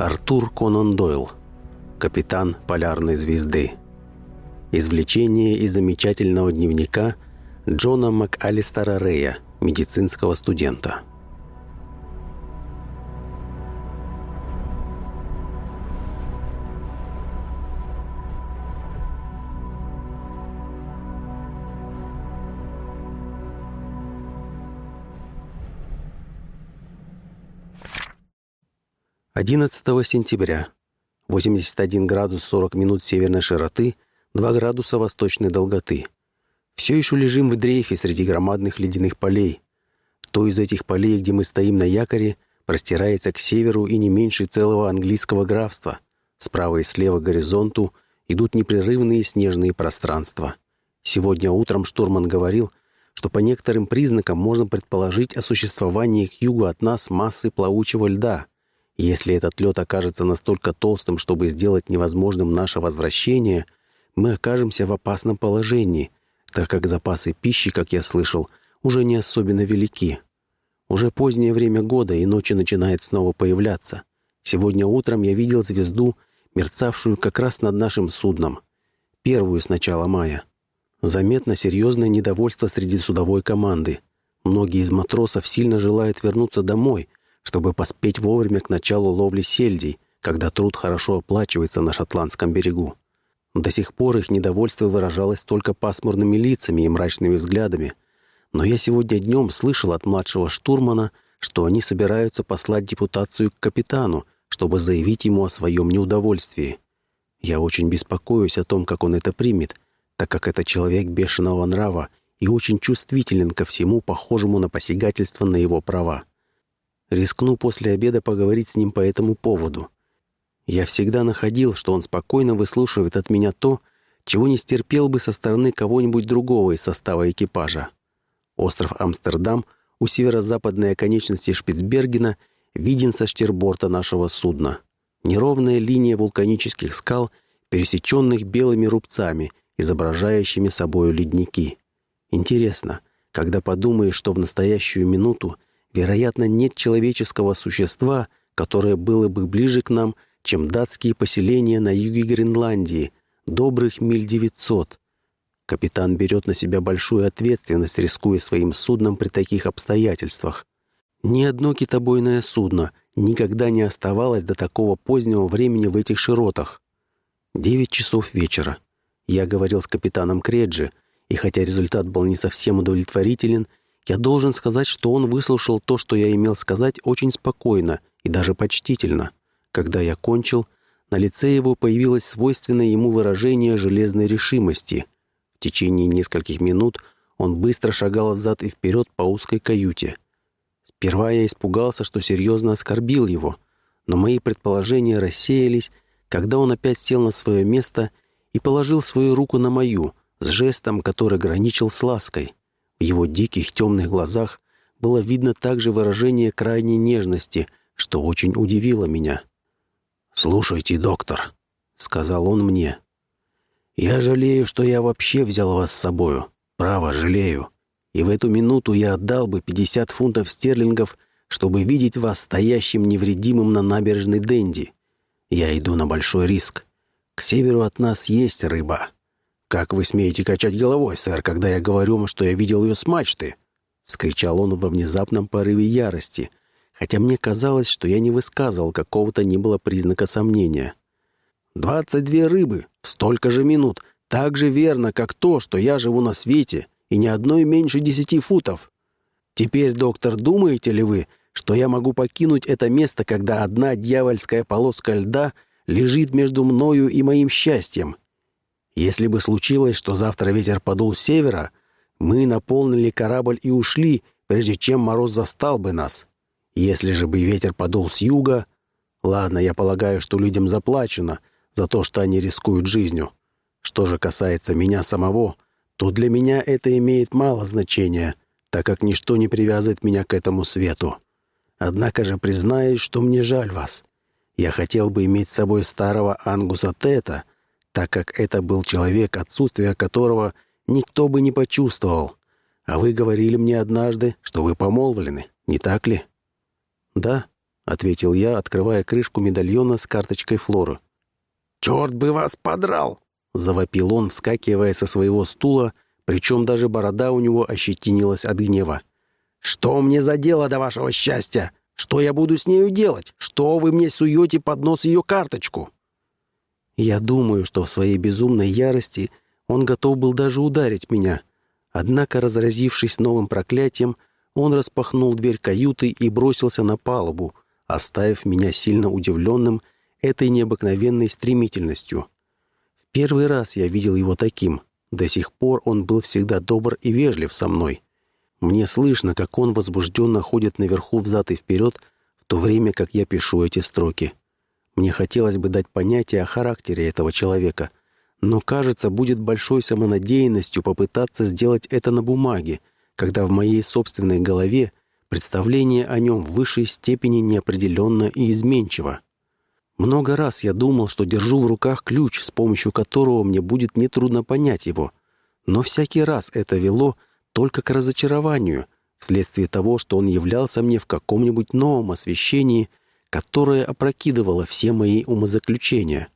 Артур Конан Дойл, капитан «Полярной звезды». Извлечение из замечательного дневника Джона МакАлистера Рея, медицинского студента. 11 сентября. 81 градус 40 минут северной широты, 2 градуса восточной долготы. Все еще лежим в дрейфе среди громадных ледяных полей. То из этих полей, где мы стоим на якоре, простирается к северу и не меньше целого английского графства. Справа и слева к горизонту идут непрерывные снежные пространства. Сегодня утром штурман говорил, что по некоторым признакам можно предположить о существовании к югу от нас массы плавучего льда – если этот лед окажется настолько толстым, чтобы сделать невозможным наше возвращение, мы окажемся в опасном положении, так как запасы пищи, как я слышал, уже не особенно велики. Уже позднее время года, и ночи начинает снова появляться. Сегодня утром я видел звезду, мерцавшую как раз над нашим судном. Первую с начала мая. Заметно серьезное недовольство среди судовой команды. Многие из матросов сильно желают вернуться домой — чтобы поспеть вовремя к началу ловли сельдей, когда труд хорошо оплачивается на шотландском берегу. До сих пор их недовольство выражалось только пасмурными лицами и мрачными взглядами, но я сегодня днем слышал от младшего штурмана, что они собираются послать депутацию к капитану, чтобы заявить ему о своем неудовольствии. Я очень беспокоюсь о том, как он это примет, так как это человек бешеного нрава и очень чувствителен ко всему похожему на посягательство на его права. Рискну после обеда поговорить с ним по этому поводу. Я всегда находил, что он спокойно выслушивает от меня то, чего не стерпел бы со стороны кого-нибудь другого из состава экипажа. Остров Амстердам у северо-западной оконечности Шпицбергена виден со штерборта нашего судна. Неровная линия вулканических скал, пересеченных белыми рубцами, изображающими собою ледники. Интересно, когда подумаешь, что в настоящую минуту – вероятно, нет человеческого существа, которое было бы ближе к нам, чем датские поселения на юге Гренландии, добрых миль девятьсот. Капитан берет на себя большую ответственность, рискуя своим судном при таких обстоятельствах. Ни одно китобойное судно никогда не оставалось до такого позднего времени в этих широтах. Девять часов вечера. Я говорил с капитаном Креджи, и хотя результат был не совсем удовлетворителен, я должен сказать, что он выслушал то, что я имел сказать, очень спокойно и даже почтительно. Когда я кончил, на лице его появилось свойственное ему выражение железной решимости. В течение нескольких минут он быстро шагал взад и вперед по узкой каюте. Сперва я испугался, что серьезно оскорбил его, но мои предположения рассеялись, когда он опять сел на свое место и положил свою руку на мою, с жестом, который граничил с лаской. В его диких темных глазах было видно также выражение крайней нежности, что очень удивило меня. «Слушайте, доктор», — сказал он мне, — «я жалею, что я вообще взял вас с собою. Право, жалею. И в эту минуту я отдал бы 50 фунтов стерлингов, чтобы видеть вас стоящим невредимым на набережной Денди. Я иду на большой риск. К северу от нас есть рыба». «Как вы смеете качать головой, сэр, когда я говорю вам, что я видел ее с мачты?» — вскричал он во внезапном порыве ярости, хотя мне казалось, что я не высказывал какого-то ни было признака сомнения. «Двадцать две рыбы в столько же минут, так же верно, как то, что я живу на свете, и ни одной меньше десяти футов. Теперь, доктор, думаете ли вы, что я могу покинуть это место, когда одна дьявольская полоска льда лежит между мною и моим счастьем?» Если бы случилось, что завтра ветер подул с севера, мы наполнили корабль и ушли, прежде чем мороз застал бы нас. Если же бы ветер подул с юга... Ладно, я полагаю, что людям заплачено за то, что они рискуют жизнью. Что же касается меня самого, то для меня это имеет мало значения, так как ничто не привязывает меня к этому свету. Однако же признаюсь, что мне жаль вас. Я хотел бы иметь с собой старого Ангуса Тета, так как это был человек, отсутствие которого никто бы не почувствовал. А вы говорили мне однажды, что вы помолвлены, не так ли?» «Да», — ответил я, открывая крышку медальона с карточкой Флоры. «Черт бы вас подрал!» — завопил он, вскакивая со своего стула, причем даже борода у него ощетинилась от гнева. «Что мне за дело до вашего счастья? Что я буду с нею делать? Что вы мне суете под нос ее карточку?» Я думаю, что в своей безумной ярости он готов был даже ударить меня. Однако, разразившись новым проклятием, он распахнул дверь каюты и бросился на палубу, оставив меня сильно удивленным этой необыкновенной стремительностью. В первый раз я видел его таким. До сих пор он был всегда добр и вежлив со мной. Мне слышно, как он возбужденно ходит наверху взад и вперед, в то время как я пишу эти строки. Мне хотелось бы дать понятие о характере этого человека, но, кажется, будет большой самонадеянностью попытаться сделать это на бумаге, когда в моей собственной голове представление о нем в высшей степени неопределенно и изменчиво. Много раз я думал, что держу в руках ключ, с помощью которого мне будет нетрудно понять его, но всякий раз это вело только к разочарованию, вследствие того, что он являлся мне в каком-нибудь новом освещении – которое опрокидывало все мои умозаключения.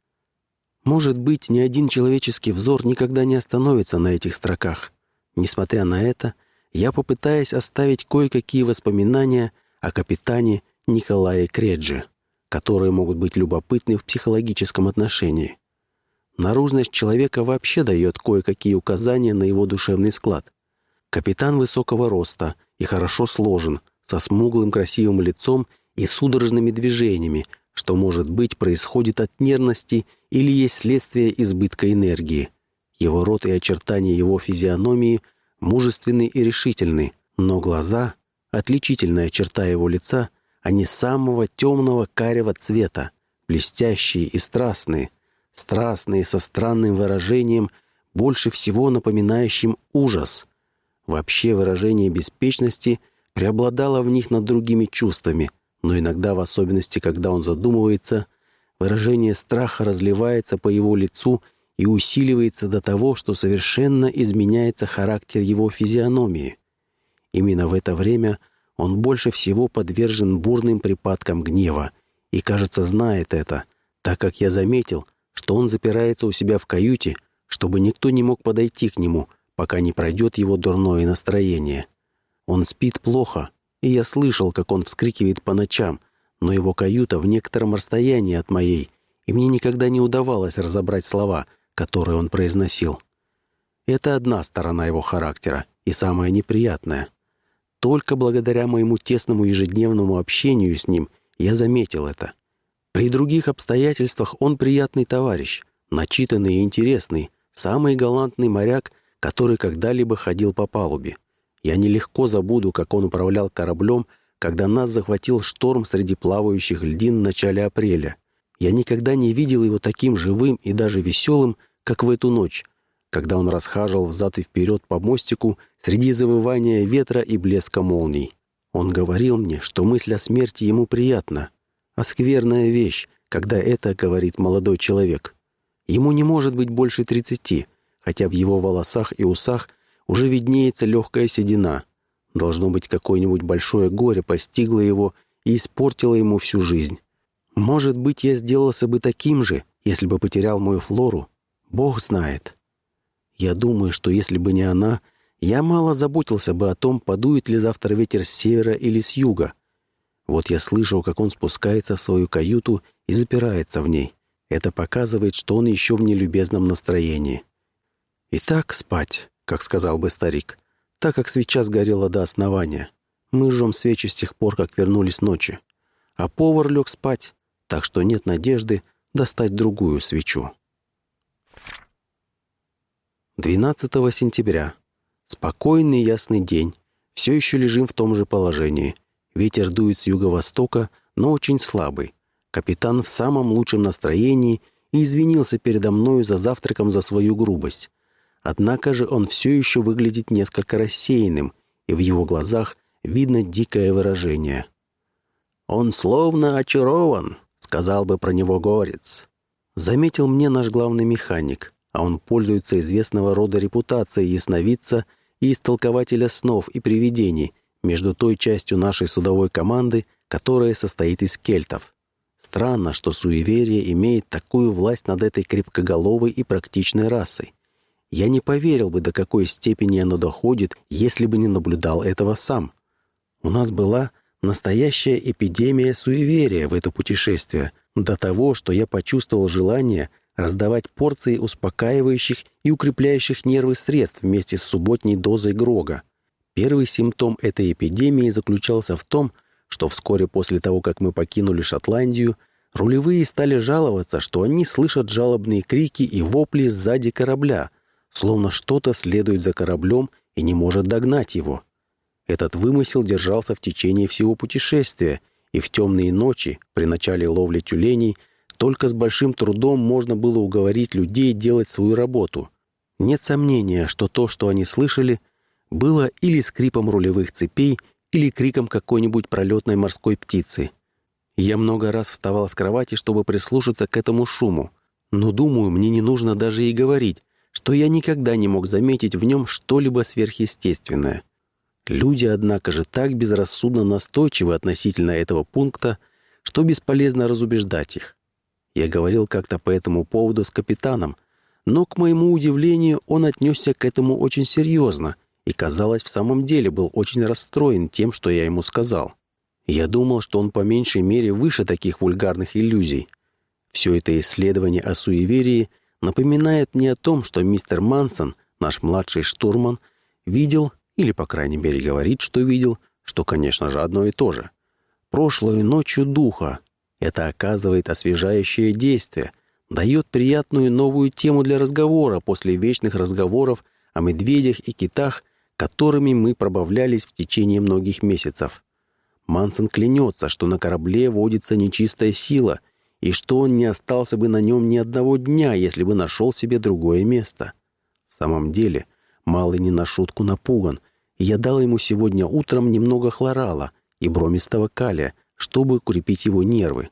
Может быть, ни один человеческий взор никогда не остановится на этих строках. Несмотря на это, я попытаюсь оставить кое-какие воспоминания о капитане Николае Креджи, которые могут быть любопытны в психологическом отношении. Наружность человека вообще дает кое-какие указания на его душевный склад. Капитан высокого роста и хорошо сложен, со смуглым красивым лицом и судорожными движениями, что, может быть, происходит от нервности или есть следствие избытка энергии. Его рот и очертания его физиономии мужественны и решительны, но глаза, отличительная черта его лица, а они самого темного карего цвета, блестящие и страстные, страстные со странным выражением, больше всего напоминающим ужас. Вообще выражение беспечности преобладало в них над другими чувствами – но иногда, в особенности, когда он задумывается, выражение страха разливается по его лицу и усиливается до того, что совершенно изменяется характер его физиономии. Именно в это время он больше всего подвержен бурным припадкам гнева и, кажется, знает это, так как я заметил, что он запирается у себя в каюте, чтобы никто не мог подойти к нему, пока не пройдет его дурное настроение. Он спит плохо, и я слышал, как он вскрикивает по ночам, но его каюта в некотором расстоянии от моей, и мне никогда не удавалось разобрать слова, которые он произносил. Это одна сторона его характера, и самая неприятная. Только благодаря моему тесному ежедневному общению с ним я заметил это. При других обстоятельствах он приятный товарищ, начитанный и интересный, самый галантный моряк, который когда-либо ходил по палубе. Я нелегко забуду, как он управлял кораблем, когда нас захватил шторм среди плавающих льдин в начале апреля. Я никогда не видел его таким живым и даже веселым, как в эту ночь, когда он расхаживал взад и вперед по мостику среди завывания ветра и блеска молний. Он говорил мне, что мысль о смерти ему приятна, а скверная вещь, когда это говорит молодой человек. Ему не может быть больше тридцати, хотя в его волосах и усах – уже виднеется легкая седина. Должно быть, какое-нибудь большое горе постигло его и испортило ему всю жизнь. Может быть, я сделался бы таким же, если бы потерял мою Флору. Бог знает. Я думаю, что если бы не она, я мало заботился бы о том, подует ли завтра ветер с севера или с юга. Вот я слышал, как он спускается в свою каюту и запирается в ней. Это показывает, что он еще в нелюбезном настроении. Итак, спать как сказал бы старик, так как свеча сгорела до основания. Мы жжем свечи с тех пор, как вернулись ночи. А повар лег спать, так что нет надежды достать другую свечу. 12 сентября. Спокойный ясный день. Все еще лежим в том же положении. Ветер дует с юго-востока, но очень слабый. Капитан в самом лучшем настроении и извинился передо мною за завтраком за свою грубость. Однако же он все еще выглядит несколько рассеянным, и в его глазах видно дикое выражение. «Он словно очарован», — сказал бы про него горец. Заметил мне наш главный механик, а он пользуется известного рода репутацией ясновидца и истолкователя снов и привидений между той частью нашей судовой команды, которая состоит из кельтов. Странно, что суеверие имеет такую власть над этой крепкоголовой и практичной расой. Я не поверил бы, до какой степени оно доходит, если бы не наблюдал этого сам. У нас была настоящая эпидемия суеверия в это путешествие, до того, что я почувствовал желание раздавать порции успокаивающих и укрепляющих нервы средств вместе с субботней дозой Грога. Первый симптом этой эпидемии заключался в том, что вскоре после того, как мы покинули Шотландию, рулевые стали жаловаться, что они слышат жалобные крики и вопли сзади корабля, словно что-то следует за кораблем и не может догнать его. Этот вымысел держался в течение всего путешествия, и в темные ночи, при начале ловли тюленей, только с большим трудом можно было уговорить людей делать свою работу. Нет сомнения, что то, что они слышали, было или скрипом рулевых цепей, или криком какой-нибудь пролетной морской птицы. Я много раз вставал с кровати, чтобы прислушаться к этому шуму, но, думаю, мне не нужно даже и говорить, что я никогда не мог заметить в нем что-либо сверхъестественное. Люди, однако же, так безрассудно настойчивы относительно этого пункта, что бесполезно разубеждать их. Я говорил как-то по этому поводу с капитаном, но, к моему удивлению, он отнесся к этому очень серьезно и, казалось, в самом деле был очень расстроен тем, что я ему сказал. Я думал, что он по меньшей мере выше таких вульгарных иллюзий. Все это исследование о суеверии – напоминает мне о том, что мистер Мансон, наш младший штурман, видел, или, по крайней мере, говорит, что видел, что, конечно же, одно и то же. Прошлую ночью духа. Это оказывает освежающее действие, дает приятную новую тему для разговора после вечных разговоров о медведях и китах, которыми мы пробавлялись в течение многих месяцев. Мансон клянется, что на корабле водится нечистая сила — и что он не остался бы на нем ни одного дня, если бы нашел себе другое место. В самом деле, Малый не на шутку напуган, я дал ему сегодня утром немного хлорала и бромистого калия, чтобы укрепить его нервы.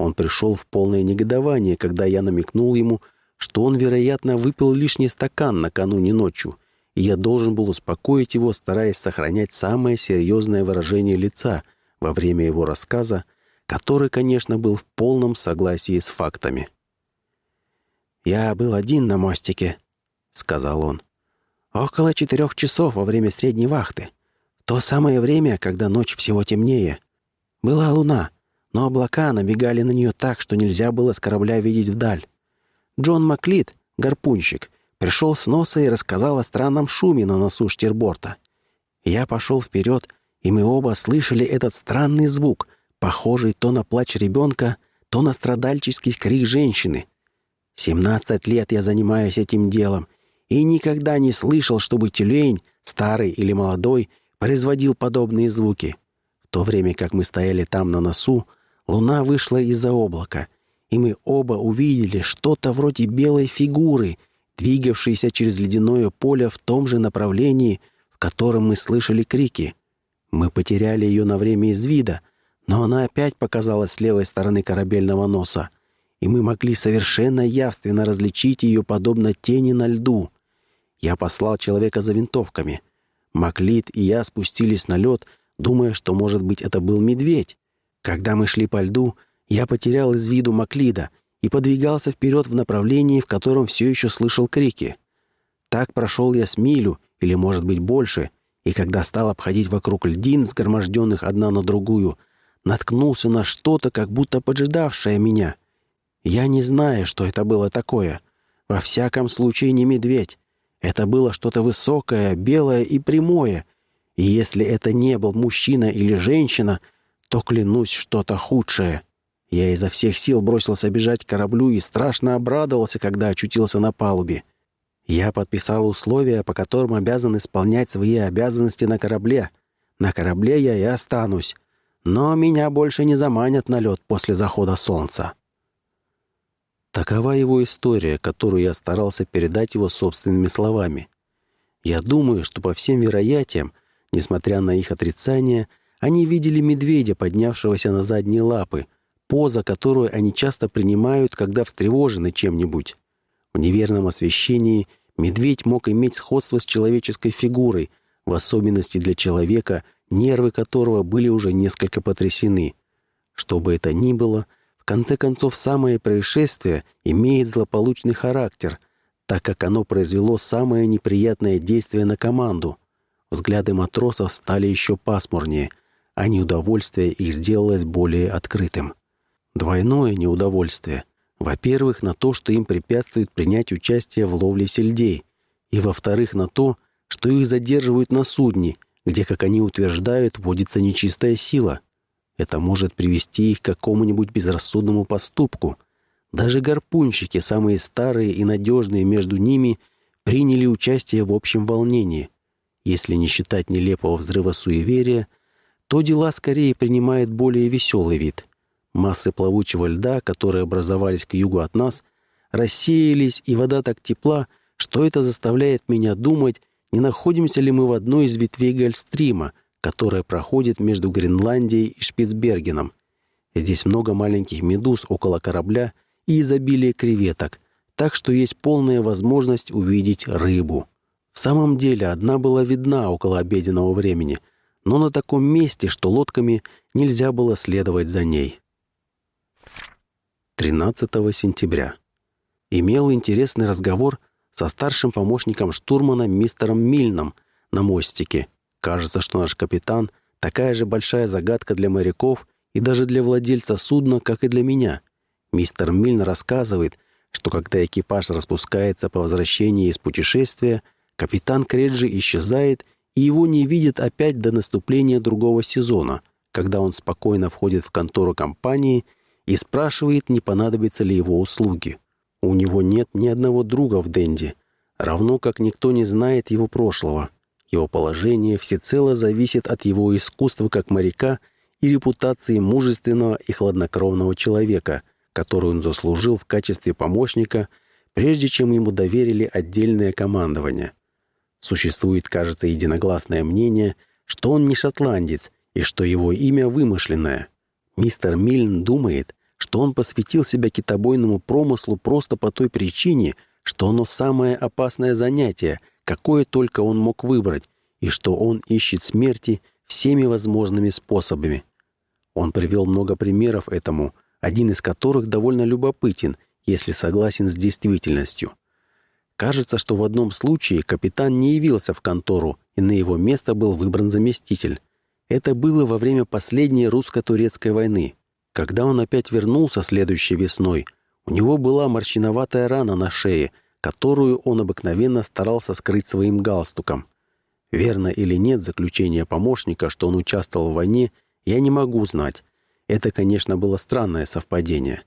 Он пришел в полное негодование, когда я намекнул ему, что он, вероятно, выпил лишний стакан накануне ночью, и я должен был успокоить его, стараясь сохранять самое серьезное выражение лица во время его рассказа который, конечно, был в полном согласии с фактами. «Я был один на мостике», — сказал он. «Около четырех часов во время средней вахты. То самое время, когда ночь всего темнее. Была луна, но облака набегали на нее так, что нельзя было с корабля видеть вдаль. Джон Маклит, гарпунщик, пришел с носа и рассказал о странном шуме на носу штирборта. Я пошел вперед, и мы оба слышали этот странный звук, похожий то на плач ребенка, то на страдальческий крик женщины. 17 лет я занимаюсь этим делом и никогда не слышал, чтобы тюлень, старый или молодой, производил подобные звуки. В то время, как мы стояли там на носу, луна вышла из-за облака, и мы оба увидели что-то вроде белой фигуры, двигавшейся через ледяное поле в том же направлении, в котором мы слышали крики. Мы потеряли ее на время из вида, но она опять показалась с левой стороны корабельного носа, и мы могли совершенно явственно различить ее подобно тени на льду. Я послал человека за винтовками. Маклит и я спустились на лед, думая, что, может быть, это был медведь. Когда мы шли по льду, я потерял из виду Маклида и подвигался вперед в направлении, в котором все еще слышал крики. Так прошел я с милю, или, может быть, больше, и когда стал обходить вокруг льдин, сгорможденных одна на другую — наткнулся на что-то, как будто поджидавшее меня. Я не знаю, что это было такое. Во всяком случае, не медведь. Это было что-то высокое, белое и прямое. И если это не был мужчина или женщина, то, клянусь, что-то худшее. Я изо всех сил бросился бежать к кораблю и страшно обрадовался, когда очутился на палубе. Я подписал условия, по которым обязан исполнять свои обязанности на корабле. На корабле я и останусь но меня больше не заманят на лед после захода солнца. Такова его история, которую я старался передать его собственными словами. Я думаю, что по всем вероятиям, несмотря на их отрицание, они видели медведя, поднявшегося на задние лапы, поза, которую они часто принимают, когда встревожены чем-нибудь. В неверном освещении медведь мог иметь сходство с человеческой фигурой, в особенности для человека, нервы которого были уже несколько потрясены. Что бы это ни было, в конце концов самое происшествие имеет злополучный характер, так как оно произвело самое неприятное действие на команду. Взгляды матросов стали еще пасмурнее, а неудовольствие их сделалось более открытым. Двойное неудовольствие. Во-первых, на то, что им препятствует принять участие в ловле сельдей, и во-вторых, на то, что их задерживают на судне, где, как они утверждают, водится нечистая сила. Это может привести их к какому-нибудь безрассудному поступку. Даже гарпунщики, самые старые и надежные между ними, приняли участие в общем волнении. Если не считать нелепого взрыва суеверия, то дела скорее принимают более веселый вид. Массы плавучего льда, которые образовались к югу от нас, рассеялись, и вода так тепла, что это заставляет меня думать, не находимся ли мы в одной из ветвей Гольфстрима, которая проходит между Гренландией и Шпицбергеном. Здесь много маленьких медуз около корабля и изобилие креветок, так что есть полная возможность увидеть рыбу. В самом деле одна была видна около обеденного времени, но на таком месте, что лодками нельзя было следовать за ней. 13 сентября. Имел интересный разговор со старшим помощником штурмана мистером Мильном на мостике. Кажется, что наш капитан — такая же большая загадка для моряков и даже для владельца судна, как и для меня. Мистер Мильн рассказывает, что когда экипаж распускается по возвращении из путешествия, капитан Креджи исчезает, и его не видят опять до наступления другого сезона, когда он спокойно входит в контору компании и спрашивает, не понадобятся ли его услуги. У него нет ни одного друга в Денди, равно как никто не знает его прошлого. Его положение всецело зависит от его искусства как моряка и репутации мужественного и хладнокровного человека, которую он заслужил в качестве помощника, прежде чем ему доверили отдельное командование. Существует, кажется, единогласное мнение, что он не шотландец и что его имя вымышленное. Мистер Мильн думает – что он посвятил себя китобойному промыслу просто по той причине, что оно самое опасное занятие, какое только он мог выбрать, и что он ищет смерти всеми возможными способами. Он привел много примеров этому, один из которых довольно любопытен, если согласен с действительностью. Кажется, что в одном случае капитан не явился в контору, и на его место был выбран заместитель. Это было во время последней русско-турецкой войны. Когда он опять вернулся следующей весной, у него была морщиноватая рана на шее, которую он обыкновенно старался скрыть своим галстуком. Верно или нет заключение помощника, что он участвовал в войне, я не могу знать. Это, конечно, было странное совпадение.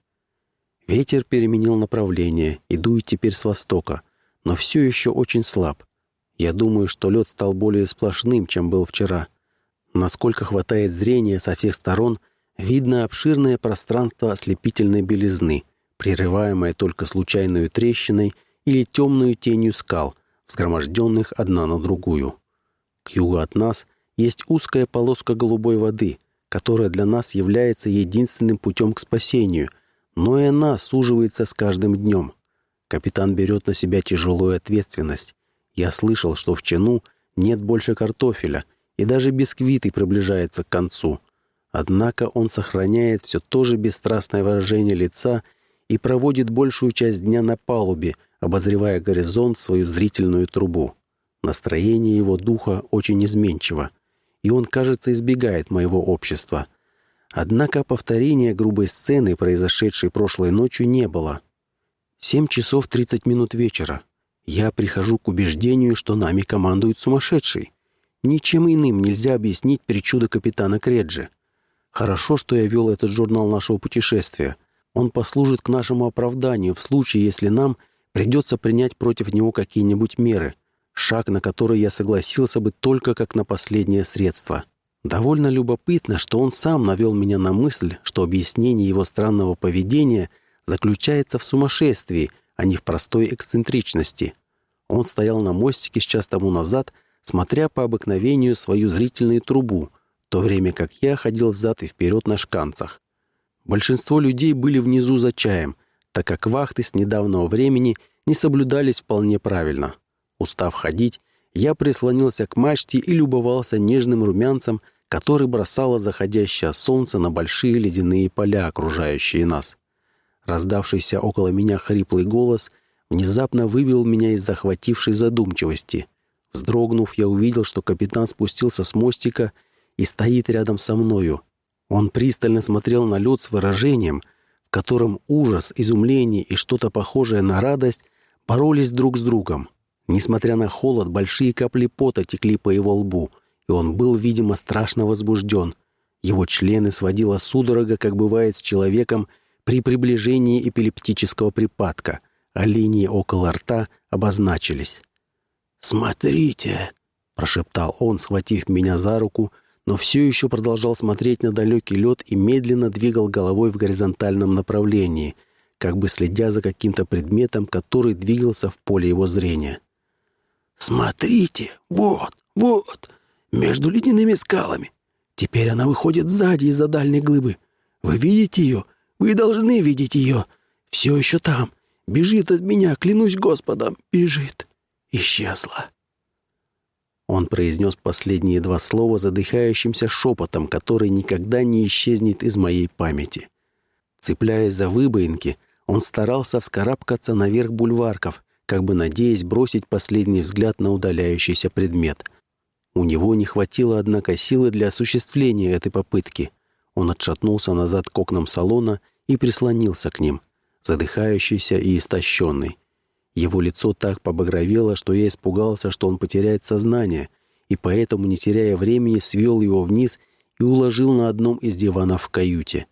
Ветер переменил направление и дует теперь с востока, но все еще очень слаб. Я думаю, что лед стал более сплошным, чем был вчера. Насколько хватает зрения со всех сторон – видно обширное пространство ослепительной белизны, прерываемое только случайную трещиной или темную тенью скал, взгроможденных одна на другую. К югу от нас есть узкая полоска голубой воды, которая для нас является единственным путем к спасению, но и она суживается с каждым днем. Капитан берет на себя тяжелую ответственность. Я слышал, что в чину нет больше картофеля, и даже бисквиты приближаются к концу — Однако он сохраняет все то же бесстрастное выражение лица и проводит большую часть дня на палубе, обозревая горизонт свою зрительную трубу. Настроение его духа очень изменчиво, и он, кажется, избегает моего общества. Однако повторения грубой сцены, произошедшей прошлой ночью, не было. Семь часов 30 минут вечера. Я прихожу к убеждению, что нами командует сумасшедший. Ничем иным нельзя объяснить причуды капитана Креджи. Хорошо, что я вел этот журнал нашего путешествия. Он послужит к нашему оправданию в случае, если нам придется принять против него какие-нибудь меры, шаг на который я согласился бы только как на последнее средство. Довольно любопытно, что он сам навел меня на мысль, что объяснение его странного поведения заключается в сумасшествии, а не в простой эксцентричности. Он стоял на мостике с час тому назад, смотря по обыкновению свою зрительную трубу — в то время как я ходил взад и вперед на шканцах. Большинство людей были внизу за чаем, так как вахты с недавнего времени не соблюдались вполне правильно. Устав ходить, я прислонился к мачте и любовался нежным румянцем, который бросало заходящее солнце на большие ледяные поля, окружающие нас. Раздавшийся около меня хриплый голос внезапно выбил меня из захватившей задумчивости. Вздрогнув, я увидел, что капитан спустился с мостика и стоит рядом со мною. Он пристально смотрел на лед с выражением, в котором ужас, изумление и что-то похожее на радость боролись друг с другом. Несмотря на холод, большие капли пота текли по его лбу, и он был, видимо, страшно возбужден. Его члены сводило судорога, как бывает с человеком при приближении эпилептического припадка, а линии около рта обозначились. «Смотрите!» — прошептал он, схватив меня за руку — но все еще продолжал смотреть на далекий лед и медленно двигал головой в горизонтальном направлении, как бы следя за каким-то предметом, который двигался в поле его зрения. «Смотрите! Вот! Вот! Между ледяными скалами! Теперь она выходит сзади из-за дальней глыбы. Вы видите ее? Вы должны видеть ее! Все еще там! Бежит от меня, клянусь Господом! Бежит! Исчезла!» Он произнес последние два слова задыхающимся шепотом, который никогда не исчезнет из моей памяти. Цепляясь за выбоинки, он старался вскарабкаться наверх бульварков, как бы надеясь бросить последний взгляд на удаляющийся предмет. У него не хватило, однако, силы для осуществления этой попытки. Он отшатнулся назад к окнам салона и прислонился к ним, задыхающийся и истощенный. Его лицо так побагровело, что я испугался, что он потеряет сознание, и поэтому, не теряя времени, свел его вниз и уложил на одном из диванов в каюте.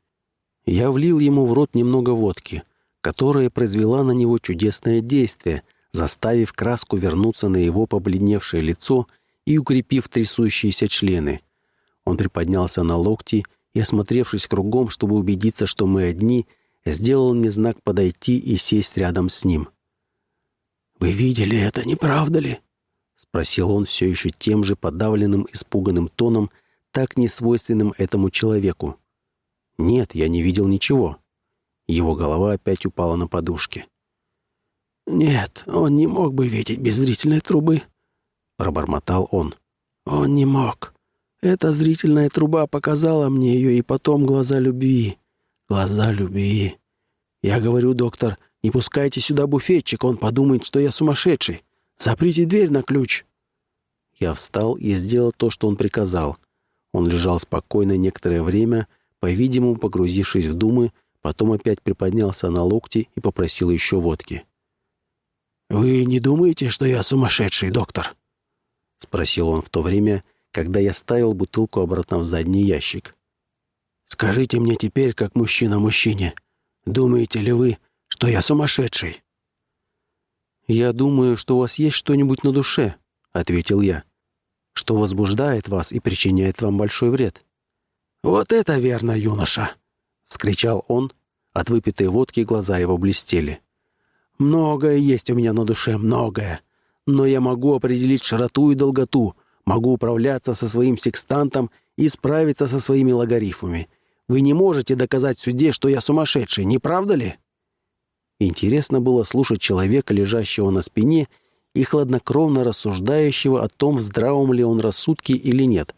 Я влил ему в рот немного водки, которая произвела на него чудесное действие, заставив краску вернуться на его побледневшее лицо и укрепив трясущиеся члены. Он приподнялся на локти и, осмотревшись кругом, чтобы убедиться, что мы одни, сделал мне знак подойти и сесть рядом с ним. — «Вы видели это, не правда ли?» — спросил он все еще тем же подавленным, испуганным тоном, так несвойственным этому человеку. «Нет, я не видел ничего». Его голова опять упала на подушке. «Нет, он не мог бы видеть без зрительной трубы», — пробормотал он. «Он не мог. Эта зрительная труба показала мне ее, и потом глаза любви. Глаза любви. Я говорю, доктор, не пускайте сюда буфетчик, он подумает, что я сумасшедший. Заприте дверь на ключ». Я встал и сделал то, что он приказал. Он лежал спокойно некоторое время, по-видимому, погрузившись в думы, потом опять приподнялся на локти и попросил еще водки. «Вы не думаете, что я сумасшедший, доктор?» — спросил он в то время, когда я ставил бутылку обратно в задний ящик. «Скажите мне теперь, как мужчина мужчине, думаете ли вы, что я сумасшедший. «Я думаю, что у вас есть что-нибудь на душе», — ответил я, «что возбуждает вас и причиняет вам большой вред». «Вот это верно, юноша!» — вскричал он. От выпитой водки глаза его блестели. «Многое есть у меня на душе, многое. Но я могу определить широту и долготу, могу управляться со своим секстантом и справиться со своими логарифмами. Вы не можете доказать в суде, что я сумасшедший, не правда ли?» Интересно было слушать человека, лежащего на спине и хладнокровно рассуждающего о том, в здравом ли он рассудке или нет.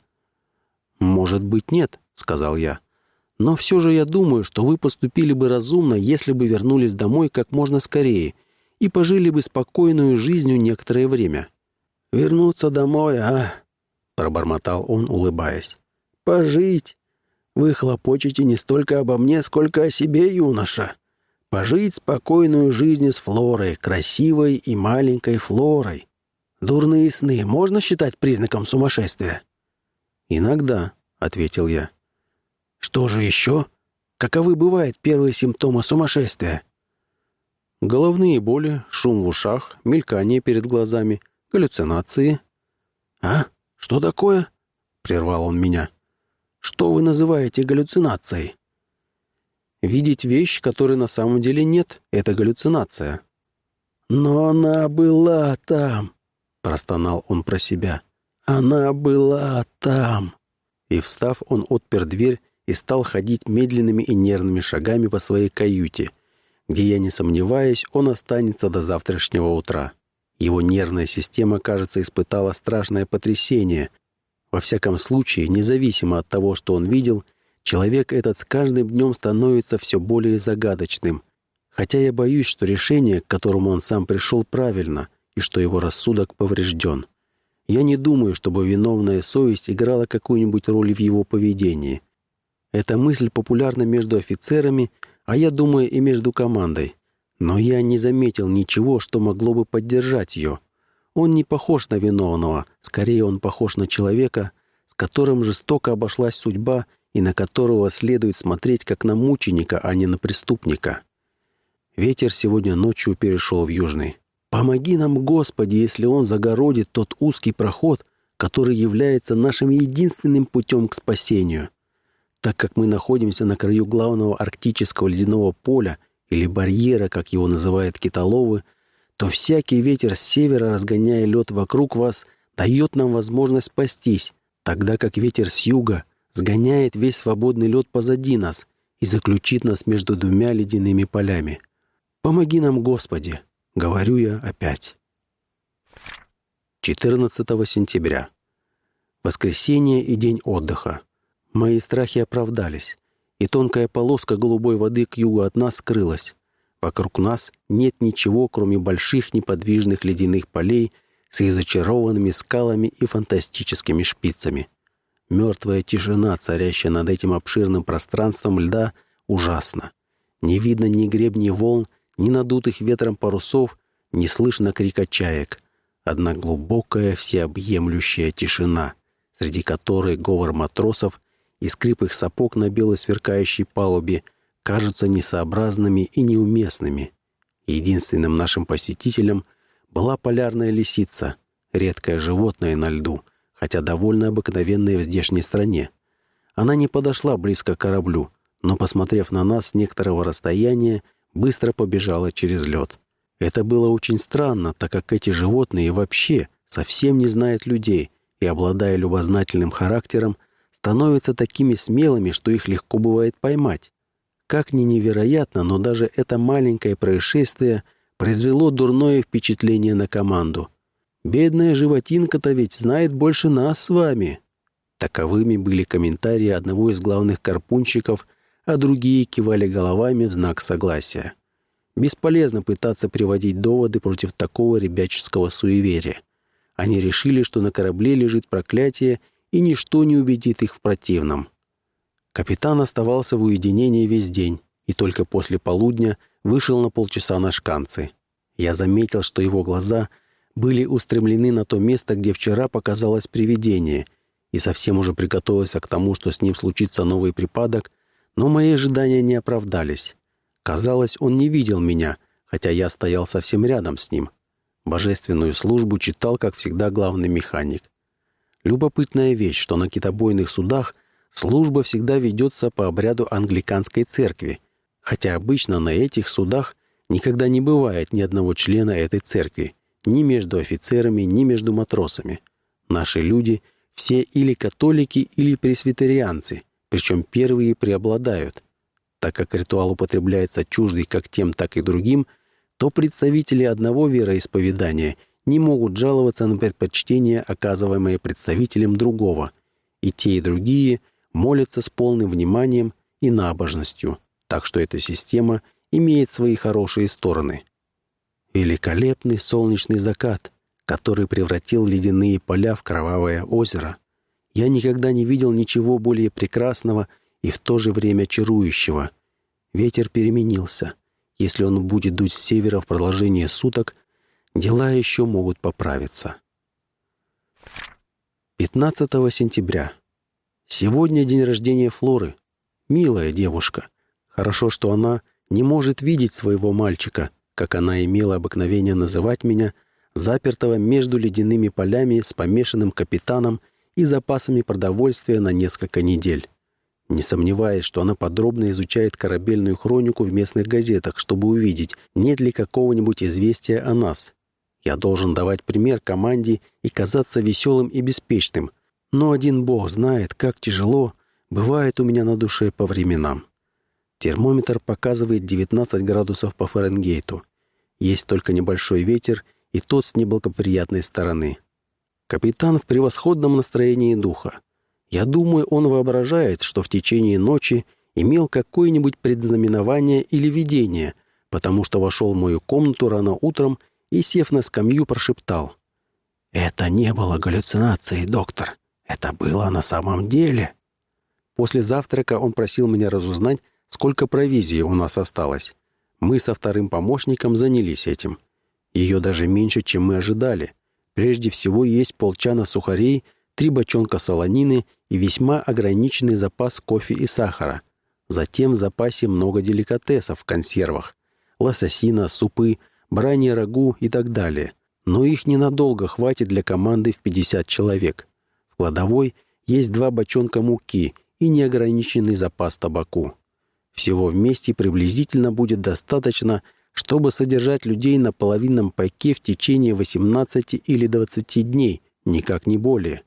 «Может быть, нет», — сказал я. «Но все же я думаю, что вы поступили бы разумно, если бы вернулись домой как можно скорее и пожили бы спокойную жизнью некоторое время». «Вернуться домой, а?» — пробормотал он, улыбаясь. «Пожить! Вы хлопочете не столько обо мне, сколько о себе, юноша!» Пожить спокойную жизнь с Флорой, красивой и маленькой Флорой. Дурные сны можно считать признаком сумасшествия? Иногда, — ответил я. Что же еще? Каковы бывают первые симптомы сумасшествия? Головные боли, шум в ушах, мелькание перед глазами, галлюцинации. «А? Что такое?» — прервал он меня. «Что вы называете галлюцинацией?» Видеть вещь, которой на самом деле нет, — это галлюцинация. «Но она была там!» — простонал он про себя. «Она была там!» И, встав, он отпер дверь и стал ходить медленными и нервными шагами по своей каюте, где, я не сомневаюсь, он останется до завтрашнего утра. Его нервная система, кажется, испытала страшное потрясение. Во всяком случае, независимо от того, что он видел — Человек этот с каждым днем становится все более загадочным. Хотя я боюсь, что решение, к которому он сам пришел, правильно, и что его рассудок поврежден. Я не думаю, чтобы виновная совесть играла какую-нибудь роль в его поведении. Эта мысль популярна между офицерами, а я думаю и между командой. Но я не заметил ничего, что могло бы поддержать ее. Он не похож на виновного, скорее он похож на человека, с которым жестоко обошлась судьба и на которого следует смотреть как на мученика, а не на преступника. Ветер сегодня ночью перешел в южный. Помоги нам, Господи, если он загородит тот узкий проход, который является нашим единственным путем к спасению. Так как мы находимся на краю главного арктического ледяного поля или барьера, как его называют китоловы, то всякий ветер с севера, разгоняя лед вокруг вас, дает нам возможность спастись, тогда как ветер с юга — сгоняет весь свободный лед позади нас и заключит нас между двумя ледяными полями. «Помоги нам, Господи!» — говорю я опять. 14 сентября. Воскресенье и день отдыха. Мои страхи оправдались, и тонкая полоска голубой воды к югу от нас скрылась. Вокруг нас нет ничего, кроме больших неподвижных ледяных полей с их скалами и фантастическими шпицами. Мертвая тишина, царящая над этим обширным пространством льда, ужасна. Не видно ни гребней волн, ни надутых ветром парусов, не слышно крика чаек. Одна глубокая, всеобъемлющая тишина, среди которой говор матросов и скрип их сапог на белой сверкающей палубе кажутся несообразными и неуместными. Единственным нашим посетителем была полярная лисица, редкое животное на льду — хотя довольно обыкновенная в здешней стране. Она не подошла близко к кораблю, но, посмотрев на нас с некоторого расстояния, быстро побежала через лед. Это было очень странно, так как эти животные вообще совсем не знают людей и, обладая любознательным характером, становятся такими смелыми, что их легко бывает поймать. Как ни невероятно, но даже это маленькое происшествие произвело дурное впечатление на команду — Бедная животинка-то ведь знает больше нас с вами». Таковыми были комментарии одного из главных карпунщиков, а другие кивали головами в знак согласия. Бесполезно пытаться приводить доводы против такого ребяческого суеверия. Они решили, что на корабле лежит проклятие, и ничто не убедит их в противном. Капитан оставался в уединении весь день и только после полудня вышел на полчаса на шканцы. Я заметил, что его глаза — были устремлены на то место, где вчера показалось привидение, и совсем уже приготовился к тому, что с ним случится новый припадок, но мои ожидания не оправдались. Казалось, он не видел меня, хотя я стоял совсем рядом с ним. Божественную службу читал, как всегда, главный механик. Любопытная вещь, что на китобойных судах служба всегда ведется по обряду англиканской церкви, хотя обычно на этих судах никогда не бывает ни одного члена этой церкви ни между офицерами, ни между матросами. Наши люди все или католики, или пресвитерианцы, причем первые преобладают. Так как ритуал употребляется чуждый как тем, так и другим, то представители одного вероисповедания не могут жаловаться на предпочтение, оказываемое представителям другого. И те, и другие молятся с полным вниманием и набожностью. Так что эта система имеет свои хорошие стороны – великолепный солнечный закат, который превратил ледяные поля в кровавое озеро. Я никогда не видел ничего более прекрасного и в то же время чарующего. Ветер переменился. Если он будет дуть с севера в продолжение суток, дела еще могут поправиться. 15 сентября. Сегодня день рождения Флоры. Милая девушка. Хорошо, что она не может видеть своего мальчика, как она имела обыкновение называть меня, запертого между ледяными полями с помешанным капитаном и запасами продовольствия на несколько недель. Не сомневаясь, что она подробно изучает корабельную хронику в местных газетах, чтобы увидеть, нет ли какого-нибудь известия о нас. Я должен давать пример команде и казаться веселым и беспечным, но один бог знает, как тяжело бывает у меня на душе по временам. Термометр показывает 19 градусов по Фаренгейту. Есть только небольшой ветер, и тот с неблагоприятной стороны. Капитан в превосходном настроении духа. Я думаю, он воображает, что в течение ночи имел какое-нибудь предзнаменование или видение, потому что вошел в мою комнату рано утром и, сев на скамью, прошептал. «Это не было галлюцинацией, доктор. Это было на самом деле». После завтрака он просил меня разузнать, сколько провизии у нас осталось. Мы со вторым помощником занялись этим. Ее даже меньше, чем мы ожидали. Прежде всего есть полчана сухарей, три бочонка солонины и весьма ограниченный запас кофе и сахара. Затем в запасе много деликатесов в консервах. Лососина, супы, баранье рагу и так далее. Но их ненадолго хватит для команды в 50 человек. В кладовой есть два бочонка муки и неограниченный запас табаку. Всего вместе приблизительно будет достаточно, чтобы содержать людей на половинном пайке в течение 18 или 20 дней, никак не более.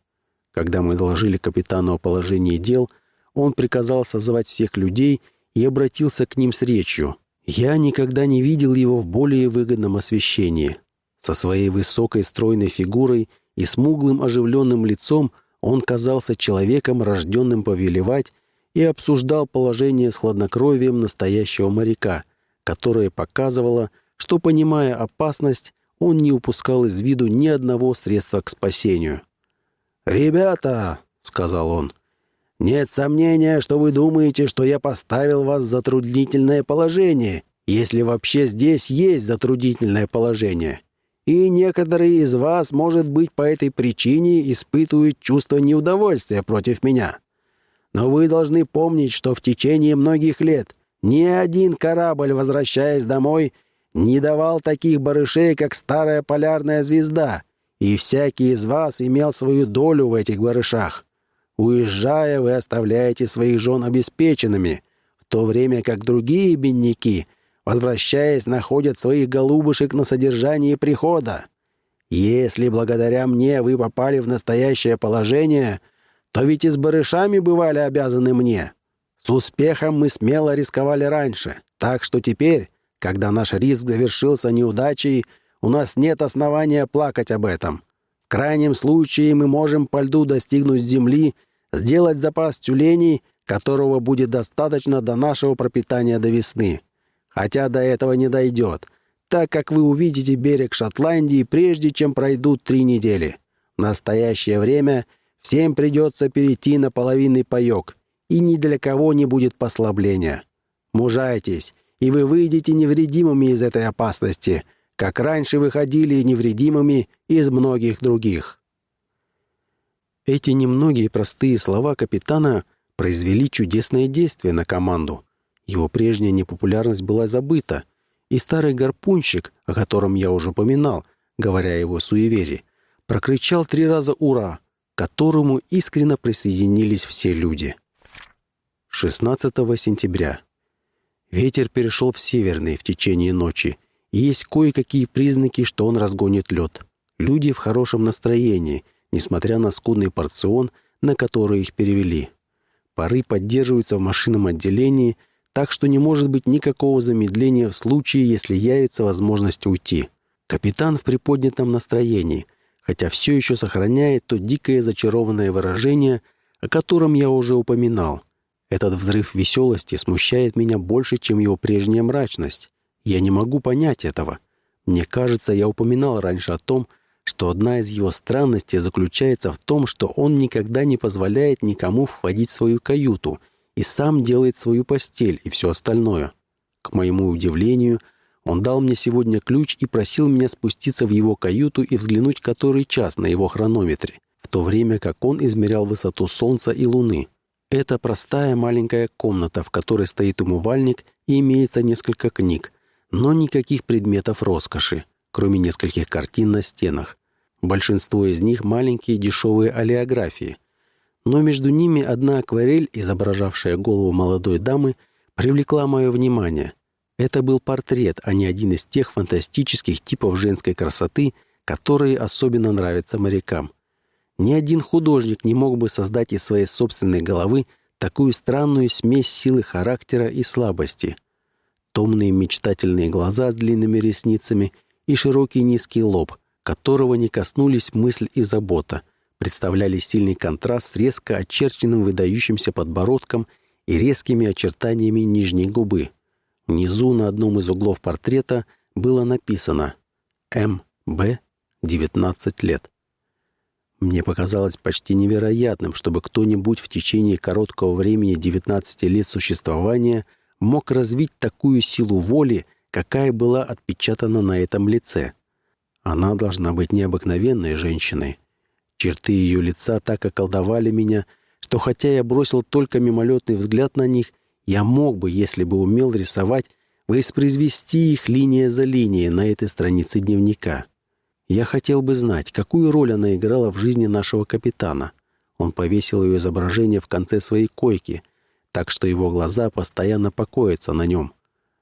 Когда мы доложили капитану о положении дел, он приказал созвать всех людей и обратился к ним с речью. Я никогда не видел его в более выгодном освещении. Со своей высокой стройной фигурой и смуглым оживленным лицом он казался человеком, рожденным повелевать и обсуждал положение с хладнокровием настоящего моряка, которое показывало, что, понимая опасность, он не упускал из виду ни одного средства к спасению. «Ребята!» — сказал он. «Нет сомнения, что вы думаете, что я поставил вас в затруднительное положение, если вообще здесь есть затруднительное положение. И некоторые из вас, может быть, по этой причине испытывают чувство неудовольствия против меня. Но вы должны помнить, что в течение многих лет ни один корабль, возвращаясь домой, не давал таких барышей, как старая полярная звезда, и всякий из вас имел свою долю в этих барышах. Уезжая, вы оставляете своих жен обеспеченными, в то время как другие бедняки, возвращаясь, находят своих голубушек на содержании прихода. Если благодаря мне вы попали в настоящее положение, то ведь и с барышами бывали обязаны мне. С успехом мы смело рисковали раньше, так что теперь, когда наш риск завершился неудачей, у нас нет основания плакать об этом. В крайнем случае мы можем по льду достигнуть земли, сделать запас тюленей, которого будет достаточно до нашего пропитания до весны. Хотя до этого не дойдет, так как вы увидите берег Шотландии прежде, чем пройдут три недели. В настоящее время — Всем придется перейти на половинный паек, и ни для кого не будет послабления. Мужайтесь, и вы выйдете невредимыми из этой опасности, как раньше выходили невредимыми из многих других. Эти немногие простые слова капитана произвели чудесное действие на команду. Его прежняя непопулярность была забыта, и старый гарпунщик, о котором я уже упоминал, говоря его суеверии, прокричал три раза «Ура!», к которому искренно присоединились все люди. 16 сентября. Ветер перешел в северный в течение ночи, и есть кое-какие признаки, что он разгонит лед. Люди в хорошем настроении, несмотря на скудный порцион, на который их перевели. Пары поддерживаются в машинном отделении, так что не может быть никакого замедления в случае, если явится возможность уйти. Капитан в приподнятом настроении – хотя все еще сохраняет то дикое зачарованное выражение, о котором я уже упоминал. Этот взрыв веселости смущает меня больше, чем его прежняя мрачность. Я не могу понять этого. Мне кажется, я упоминал раньше о том, что одна из его странностей заключается в том, что он никогда не позволяет никому входить в свою каюту и сам делает свою постель и все остальное. К моему удивлению, он дал мне сегодня ключ и просил меня спуститься в его каюту и взглянуть который час на его хронометре, в то время как он измерял высоту Солнца и Луны. Это простая маленькая комната, в которой стоит умывальник и имеется несколько книг, но никаких предметов роскоши, кроме нескольких картин на стенах. Большинство из них маленькие дешевые олеографии. Но между ними одна акварель, изображавшая голову молодой дамы, привлекла мое внимание – это был портрет, а не один из тех фантастических типов женской красоты, которые особенно нравятся морякам. Ни один художник не мог бы создать из своей собственной головы такую странную смесь силы характера и слабости. Томные мечтательные глаза с длинными ресницами и широкий низкий лоб, которого не коснулись мысль и забота, представляли сильный контраст с резко очерченным выдающимся подбородком и резкими очертаниями нижней губы. Внизу на одном из углов портрета было написано «М.Б. 19 лет». Мне показалось почти невероятным, чтобы кто-нибудь в течение короткого времени 19 лет существования мог развить такую силу воли, какая была отпечатана на этом лице. Она должна быть необыкновенной женщиной. Черты ее лица так околдовали меня, что хотя я бросил только мимолетный взгляд на них, я мог бы, если бы умел рисовать, воспроизвести их линия за линией на этой странице дневника. Я хотел бы знать, какую роль она играла в жизни нашего капитана. Он повесил ее изображение в конце своей койки, так что его глаза постоянно покоятся на нем.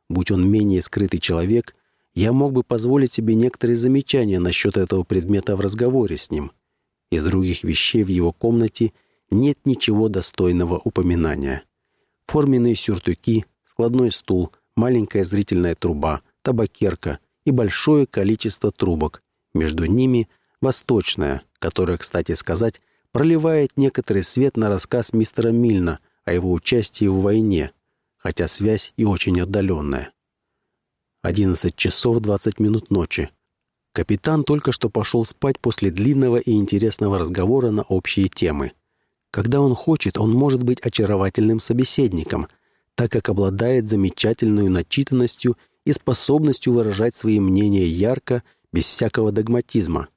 Будь он менее скрытый человек, я мог бы позволить себе некоторые замечания насчет этого предмета в разговоре с ним. Из других вещей в его комнате нет ничего достойного упоминания форменные сюртуки, складной стул, маленькая зрительная труба, табакерка и большое количество трубок. Между ними восточная, которая, кстати сказать, проливает некоторый свет на рассказ мистера Мильна о его участии в войне, хотя связь и очень отдаленная. 11 часов 20 минут ночи. Капитан только что пошел спать после длинного и интересного разговора на общие темы – когда он хочет, он может быть очаровательным собеседником, так как обладает замечательной начитанностью и способностью выражать свои мнения ярко, без всякого догматизма.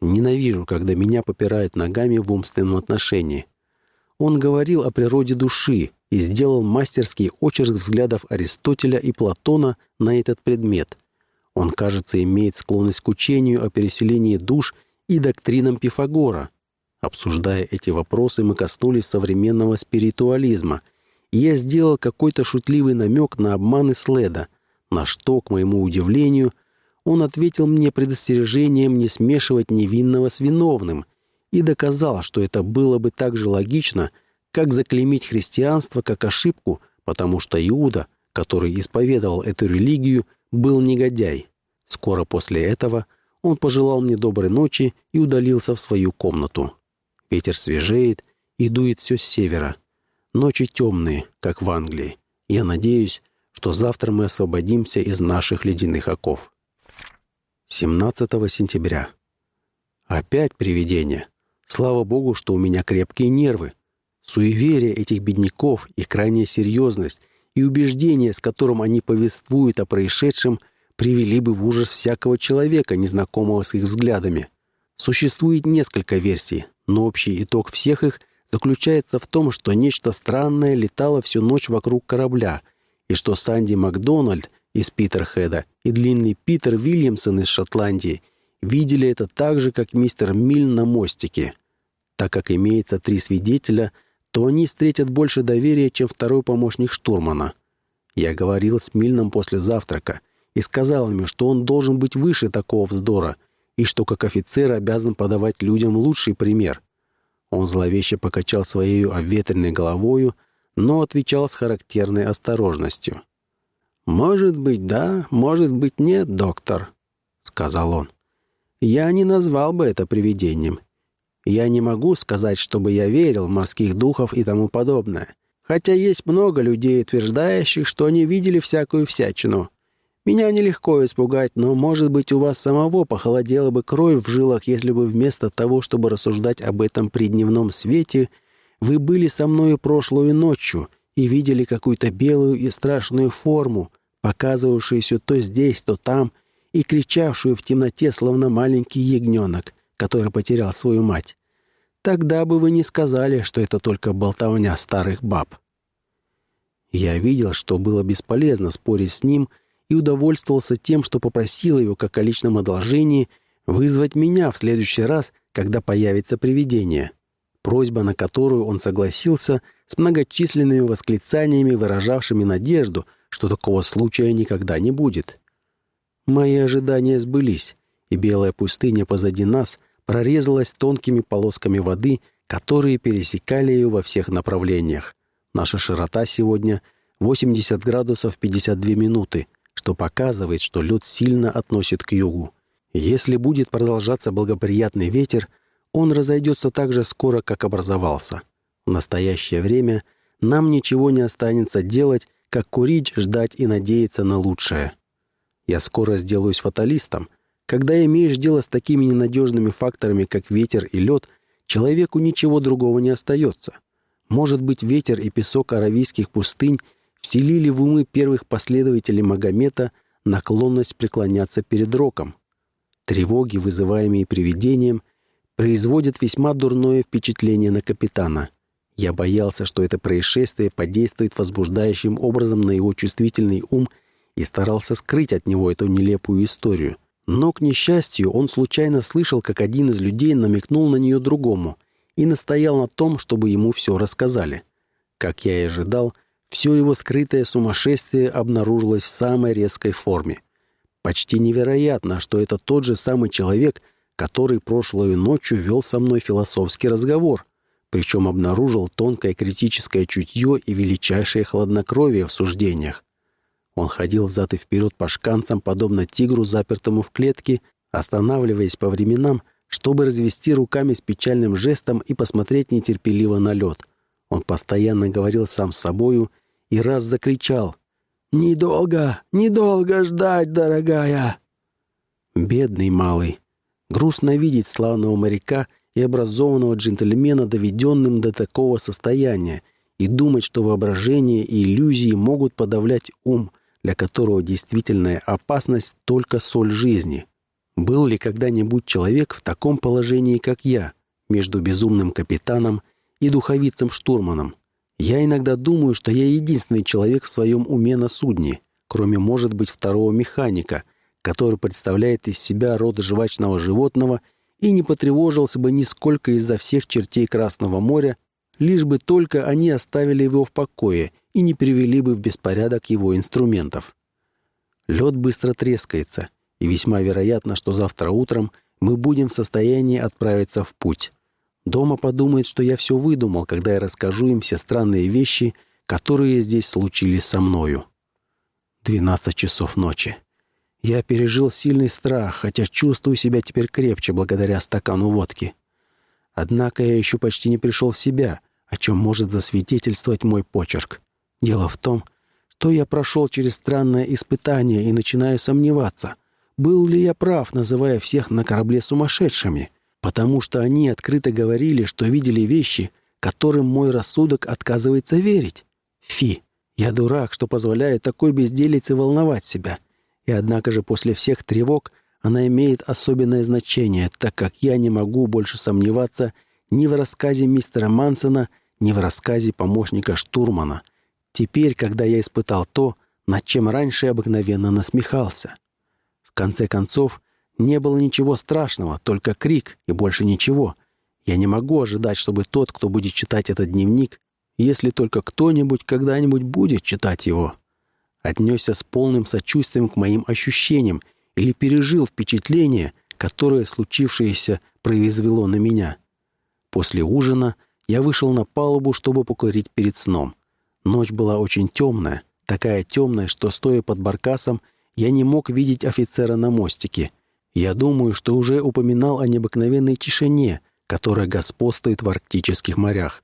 Ненавижу, когда меня попирают ногами в умственном отношении. Он говорил о природе души и сделал мастерский очерк взглядов Аристотеля и Платона на этот предмет. Он, кажется, имеет склонность к учению о переселении душ и доктринам Пифагора, Обсуждая эти вопросы, мы коснулись современного спиритуализма, и я сделал какой-то шутливый намек на обманы Следа, на что, к моему удивлению, он ответил мне предостережением не смешивать невинного с виновным и доказал, что это было бы так же логично, как заклеймить христианство как ошибку, потому что Иуда, который исповедовал эту религию, был негодяй. Скоро после этого он пожелал мне доброй ночи и удалился в свою комнату. Ветер свежеет и дует все с севера. Ночи темные, как в Англии. Я надеюсь, что завтра мы освободимся из наших ледяных оков. 17 сентября. Опять привидение. Слава богу, что у меня крепкие нервы. Суеверие этих бедняков и крайняя серьезность и убеждение, с которым они повествуют о происшедшем, привели бы в ужас всякого человека, незнакомого с их взглядами. Существует несколько версий, но общий итог всех их заключается в том, что нечто странное летало всю ночь вокруг корабля, и что Санди Макдональд из Питерхеда и длинный Питер Вильямсон из Шотландии видели это так же, как мистер Миль на мостике. Так как имеется три свидетеля, то они встретят больше доверия, чем второй помощник штурмана. Я говорил с Мильном после завтрака и сказал ему, что он должен быть выше такого вздора — и что как офицер обязан подавать людям лучший пример. Он зловеще покачал своей обветренной головою, но отвечал с характерной осторожностью. «Может быть, да, может быть, нет, доктор», — сказал он. «Я не назвал бы это привидением. Я не могу сказать, чтобы я верил в морских духов и тому подобное, хотя есть много людей, утверждающих, что они видели всякую всячину. Меня нелегко испугать, но, может быть, у вас самого похолодела бы кровь в жилах, если бы вместо того, чтобы рассуждать об этом при дневном свете, вы были со мною прошлую ночью и видели какую-то белую и страшную форму, показывавшуюся то здесь, то там, и кричавшую в темноте, словно маленький ягненок, который потерял свою мать. Тогда бы вы не сказали, что это только болтовня старых баб. Я видел, что было бесполезно спорить с ним — и удовольствовался тем, что попросил ее, как о личном одолжении, вызвать меня в следующий раз, когда появится привидение. Просьба, на которую он согласился, с многочисленными восклицаниями, выражавшими надежду, что такого случая никогда не будет. Мои ожидания сбылись, и белая пустыня позади нас прорезалась тонкими полосками воды, которые пересекали ее во всех направлениях. Наша широта сегодня 80 градусов 52 минуты — что показывает, что лед сильно относит к югу. Если будет продолжаться благоприятный ветер, он разойдется так же скоро, как образовался. В настоящее время нам ничего не останется делать, как курить, ждать и надеяться на лучшее. Я скоро сделаюсь фаталистом. Когда имеешь дело с такими ненадежными факторами, как ветер и лед, человеку ничего другого не остается. Может быть, ветер и песок аравийских пустынь вселили в умы первых последователей Магомета наклонность преклоняться перед роком. Тревоги, вызываемые привидением, производят весьма дурное впечатление на капитана. Я боялся, что это происшествие подействует возбуждающим образом на его чувствительный ум и старался скрыть от него эту нелепую историю. Но, к несчастью, он случайно слышал, как один из людей намекнул на нее другому и настоял на том, чтобы ему все рассказали. Как я и ожидал, все его скрытое сумасшествие обнаружилось в самой резкой форме. Почти невероятно, что это тот же самый человек, который прошлую ночью вел со мной философский разговор, причем обнаружил тонкое критическое чутье и величайшее хладнокровие в суждениях. Он ходил взад и вперед по шканцам, подобно тигру, запертому в клетке, останавливаясь по временам, чтобы развести руками с печальным жестом и посмотреть нетерпеливо на лед. Он постоянно говорил сам с собою и раз закричал «Недолго, недолго ждать, дорогая!» Бедный малый. Грустно видеть славного моряка и образованного джентльмена, доведенным до такого состояния, и думать, что воображение и иллюзии могут подавлять ум, для которого действительная опасность — только соль жизни. Был ли когда-нибудь человек в таком положении, как я, между безумным капитаном и духовицем-штурманом? Я иногда думаю, что я единственный человек в своем уме на судне, кроме, может быть, второго механика, который представляет из себя род жвачного животного и не потревожился бы нисколько из-за всех чертей Красного моря, лишь бы только они оставили его в покое и не привели бы в беспорядок его инструментов. Лед быстро трескается, и весьма вероятно, что завтра утром мы будем в состоянии отправиться в путь. Дома подумает, что я все выдумал, когда я расскажу им все странные вещи, которые здесь случились со мною. 12 часов ночи. Я пережил сильный страх, хотя чувствую себя теперь крепче благодаря стакану водки. Однако я еще почти не пришел в себя, о чем может засвидетельствовать мой почерк. Дело в том, что я прошел через странное испытание и начинаю сомневаться, был ли я прав, называя всех на корабле сумасшедшими — потому что они открыто говорили, что видели вещи, которым мой рассудок отказывается верить. Фи, я дурак, что позволяет такой безделице волновать себя. И однако же после всех тревог она имеет особенное значение, так как я не могу больше сомневаться ни в рассказе мистера Мансона, ни в рассказе помощника штурмана. Теперь, когда я испытал то, над чем раньше обыкновенно насмехался. В конце концов, не было ничего страшного, только крик и больше ничего. Я не могу ожидать, чтобы тот, кто будет читать этот дневник, если только кто-нибудь когда-нибудь будет читать его, отнесся с полным сочувствием к моим ощущениям или пережил впечатление, которое случившееся произвело на меня. После ужина я вышел на палубу, чтобы покурить перед сном. Ночь была очень темная, такая темная, что, стоя под баркасом, я не мог видеть офицера на мостике — я думаю, что уже упоминал о необыкновенной тишине, которая господствует в арктических морях.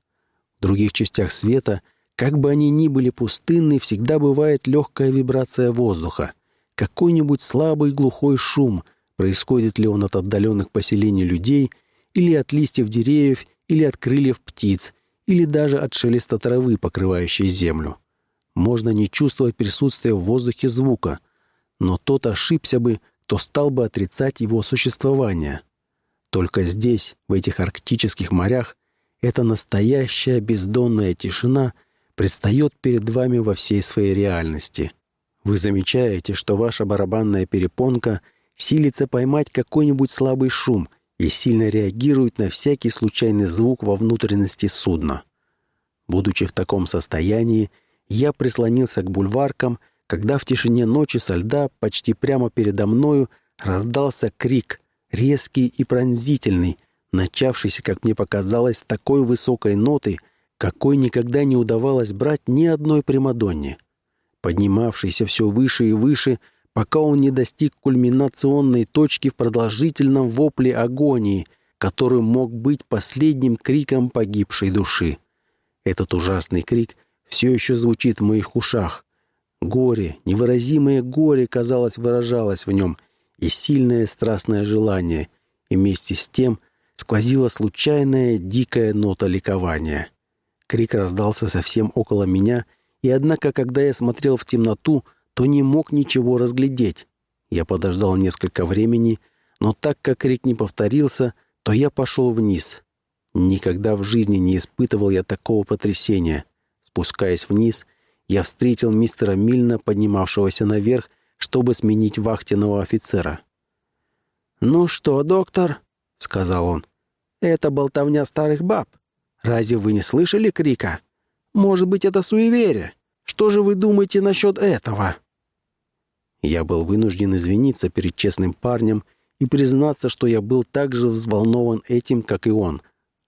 В других частях света, как бы они ни были пустынны, всегда бывает легкая вибрация воздуха, какой-нибудь слабый глухой шум, происходит ли он от отдаленных поселений людей или от листьев деревьев или от крыльев птиц, или даже от шелеста травы, покрывающей землю. Можно не чувствовать присутствие в воздухе звука, но тот ошибся бы, то стал бы отрицать его существование. Только здесь, в этих арктических морях, эта настоящая бездонная тишина предстает перед вами во всей своей реальности. Вы замечаете, что ваша барабанная перепонка силится поймать какой-нибудь слабый шум и сильно реагирует на всякий случайный звук во внутренности судна. Будучи в таком состоянии, я прислонился к бульваркам когда в тишине ночи со льда почти прямо передо мною раздался крик, резкий и пронзительный, начавшийся, как мне показалось, такой высокой ноты, какой никогда не удавалось брать ни одной Примадонне. Поднимавшийся все выше и выше, пока он не достиг кульминационной точки в продолжительном вопле агонии, который мог быть последним криком погибшей души. Этот ужасный крик все еще звучит в моих ушах, Горе, невыразимое горе, казалось, выражалось в нем, и сильное страстное желание, и вместе с тем сквозила случайная дикая нота ликования. Крик раздался совсем около меня, и однако, когда я смотрел в темноту, то не мог ничего разглядеть. Я подождал несколько времени, но так как крик не повторился, то я пошел вниз. Никогда в жизни не испытывал я такого потрясения. Спускаясь вниз — я встретил мистера Мильна, поднимавшегося наверх, чтобы сменить вахтенного офицера. «Ну что, доктор?» — сказал он. «Это болтовня старых баб. Разве вы не слышали крика? Может быть, это суеверие? Что же вы думаете насчет этого?» Я был вынужден извиниться перед честным парнем и признаться, что я был так же взволнован этим, как и он.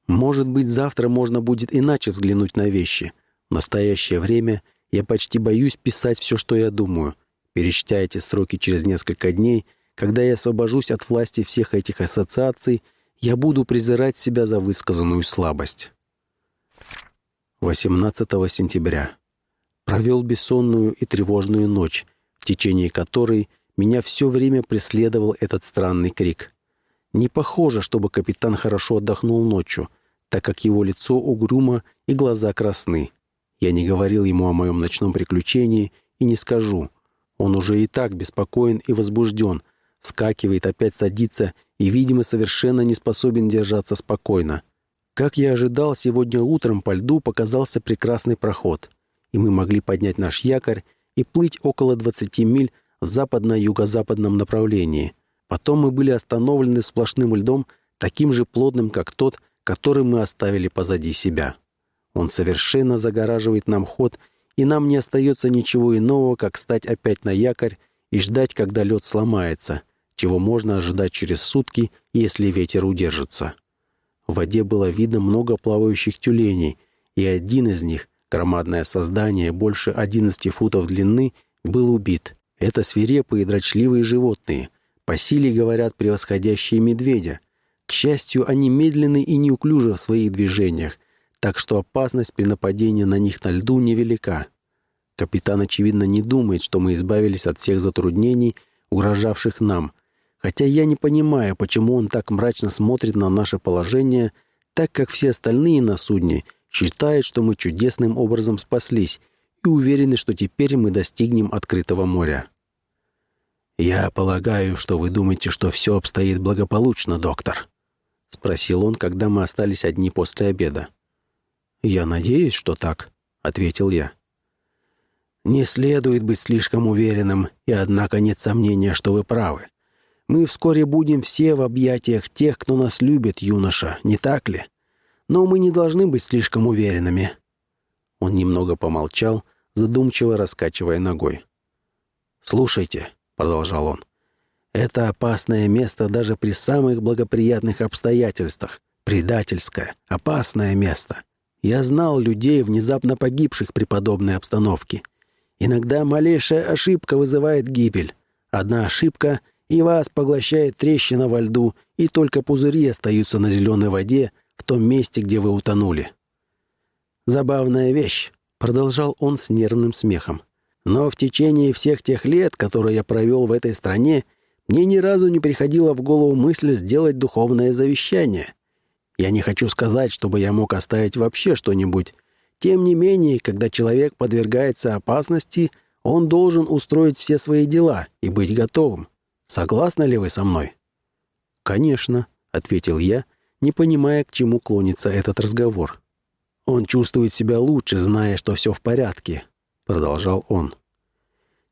Может быть, завтра можно будет иначе взглянуть на вещи. В настоящее время я почти боюсь писать все, что я думаю. Перечтя эти строки через несколько дней, когда я освобожусь от власти всех этих ассоциаций, я буду презирать себя за высказанную слабость. 18 сентября. Провел бессонную и тревожную ночь, в течение которой меня все время преследовал этот странный крик. Не похоже, чтобы капитан хорошо отдохнул ночью, так как его лицо угрюмо и глаза красны. Я не говорил ему о моем ночном приключении и не скажу. Он уже и так беспокоен и возбужден, скакивает, опять садится и, видимо, совершенно не способен держаться спокойно. Как я ожидал, сегодня утром по льду показался прекрасный проход, и мы могли поднять наш якорь и плыть около 20 миль в западно-юго-западном направлении. Потом мы были остановлены сплошным льдом, таким же плотным, как тот, который мы оставили позади себя. Он совершенно загораживает нам ход, и нам не остается ничего иного, как стать опять на якорь и ждать, когда лед сломается, чего можно ожидать через сутки, если ветер удержится. В воде было видно много плавающих тюленей, и один из них, громадное создание больше 11 футов длины, был убит. Это свирепые и дрочливые животные, по силе, говорят, превосходящие медведя. К счастью, они медленны и неуклюжи в своих движениях, так что опасность при нападении на них на льду невелика. Капитан, очевидно, не думает, что мы избавились от всех затруднений, угрожавших нам, хотя я не понимаю, почему он так мрачно смотрит на наше положение, так как все остальные на судне считают, что мы чудесным образом спаслись и уверены, что теперь мы достигнем открытого моря. «Я полагаю, что вы думаете, что все обстоит благополучно, доктор», — спросил он, когда мы остались одни после обеда. «Я надеюсь, что так», — ответил я. «Не следует быть слишком уверенным, и однако нет сомнения, что вы правы. Мы вскоре будем все в объятиях тех, кто нас любит, юноша, не так ли? Но мы не должны быть слишком уверенными». Он немного помолчал, задумчиво раскачивая ногой. «Слушайте», — продолжал он, — «это опасное место даже при самых благоприятных обстоятельствах. Предательское, опасное место. Я знал людей, внезапно погибших при подобной обстановке. Иногда малейшая ошибка вызывает гибель. Одна ошибка — и вас поглощает трещина во льду, и только пузыри остаются на зеленой воде в том месте, где вы утонули. «Забавная вещь», — продолжал он с нервным смехом. «Но в течение всех тех лет, которые я провел в этой стране, мне ни разу не приходило в голову мысль сделать духовное завещание. Я не хочу сказать, чтобы я мог оставить вообще что-нибудь. Тем не менее, когда человек подвергается опасности, он должен устроить все свои дела и быть готовым. Согласны ли вы со мной?» «Конечно», — ответил я, не понимая, к чему клонится этот разговор. «Он чувствует себя лучше, зная, что все в порядке», — продолжал он.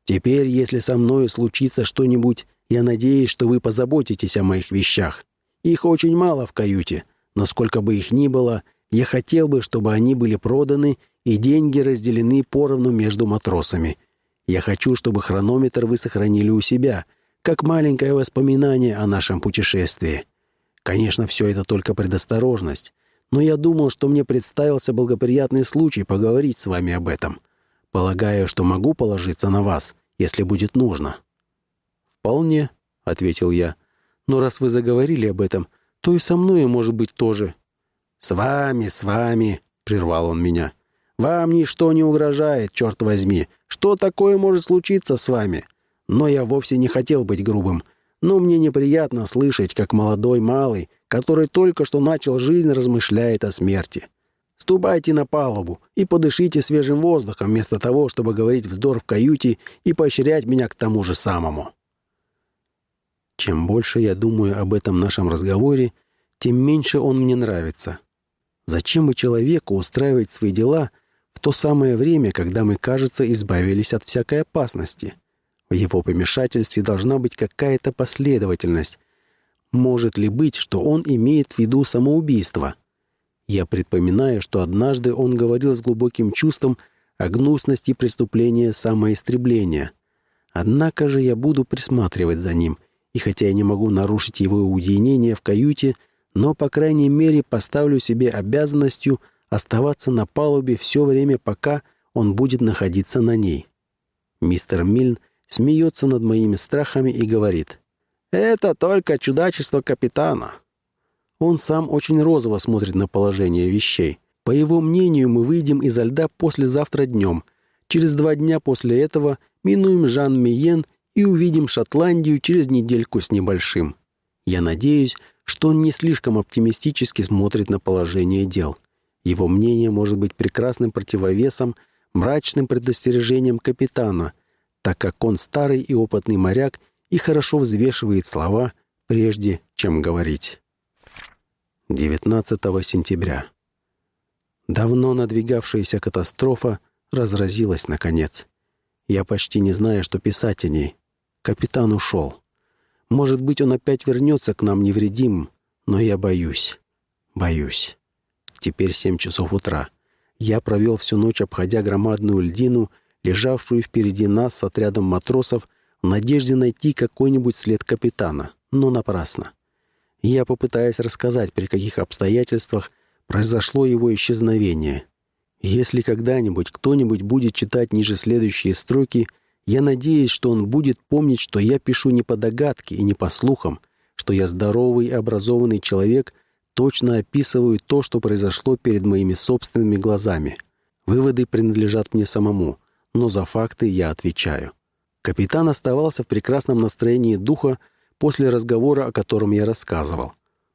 «Теперь, если со мною случится что-нибудь, я надеюсь, что вы позаботитесь о моих вещах. Их очень мало в каюте, но сколько бы их ни было, я хотел бы, чтобы они были проданы и деньги разделены поровну между матросами. Я хочу, чтобы хронометр вы сохранили у себя, как маленькое воспоминание о нашем путешествии. Конечно, все это только предосторожность, но я думал, что мне представился благоприятный случай поговорить с вами об этом. Полагаю, что могу положиться на вас, если будет нужно». «Вполне», — ответил я. «Но раз вы заговорили об этом, — то и со мной, может быть, тоже». «С вами, с вами», — прервал он меня. «Вам ничто не угрожает, черт возьми. Что такое может случиться с вами? Но я вовсе не хотел быть грубым. Но мне неприятно слышать, как молодой малый, который только что начал жизнь, размышляет о смерти. Ступайте на палубу и подышите свежим воздухом вместо того, чтобы говорить вздор в каюте и поощрять меня к тому же самому». Чем больше я думаю об этом нашем разговоре, тем меньше он мне нравится. Зачем бы человеку устраивать свои дела в то самое время, когда мы, кажется, избавились от всякой опасности? В его помешательстве должна быть какая-то последовательность. Может ли быть, что он имеет в виду самоубийство? Я предпоминаю, что однажды он говорил с глубоким чувством о гнусности преступления самоистребления. Однако же я буду присматривать за ним — и хотя я не могу нарушить его уединение в каюте, но, по крайней мере, поставлю себе обязанностью оставаться на палубе все время, пока он будет находиться на ней. Мистер Мильн смеется над моими страхами и говорит, «Это только чудачество капитана». Он сам очень розово смотрит на положение вещей. По его мнению, мы выйдем изо льда послезавтра днем. Через два дня после этого минуем Жан Миен и увидим Шотландию через недельку с небольшим. Я надеюсь, что он не слишком оптимистически смотрит на положение дел. Его мнение может быть прекрасным противовесом мрачным предостережением капитана, так как он старый и опытный моряк и хорошо взвешивает слова, прежде чем говорить. 19 сентября. Давно надвигавшаяся катастрофа разразилась наконец. Я почти не знаю, что писать о ней. Капитан ушел. Может быть, он опять вернется к нам невредим, но я боюсь. Боюсь. Теперь семь часов утра. Я провел всю ночь, обходя громадную льдину, лежавшую впереди нас с отрядом матросов, в надежде найти какой-нибудь след капитана, но напрасно. Я попытаюсь рассказать, при каких обстоятельствах произошло его исчезновение. Если когда-нибудь кто-нибудь будет читать ниже следующие строки — я надеюсь, что он будет помнить, что я пишу не по догадке и не по слухам, что я здоровый и образованный человек, точно описываю то, что произошло перед моими собственными глазами. Выводы принадлежат мне самому, но за факты я отвечаю. Капитан оставался в прекрасном настроении духа после разговора, о котором я рассказывал.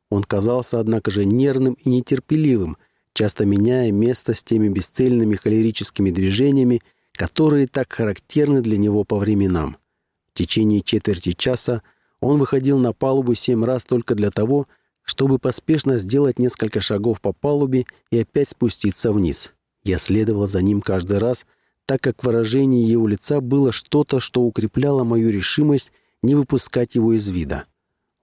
Он казался, однако же, нервным и нетерпеливым, часто меняя место с теми бесцельными холерическими движениями, которые так характерны для него по временам. В течение четверти часа он выходил на палубу семь раз только для того, чтобы поспешно сделать несколько шагов по палубе и опять спуститься вниз. Я следовал за ним каждый раз, так как выражение его лица было что-то, что укрепляло мою решимость не выпускать его из вида.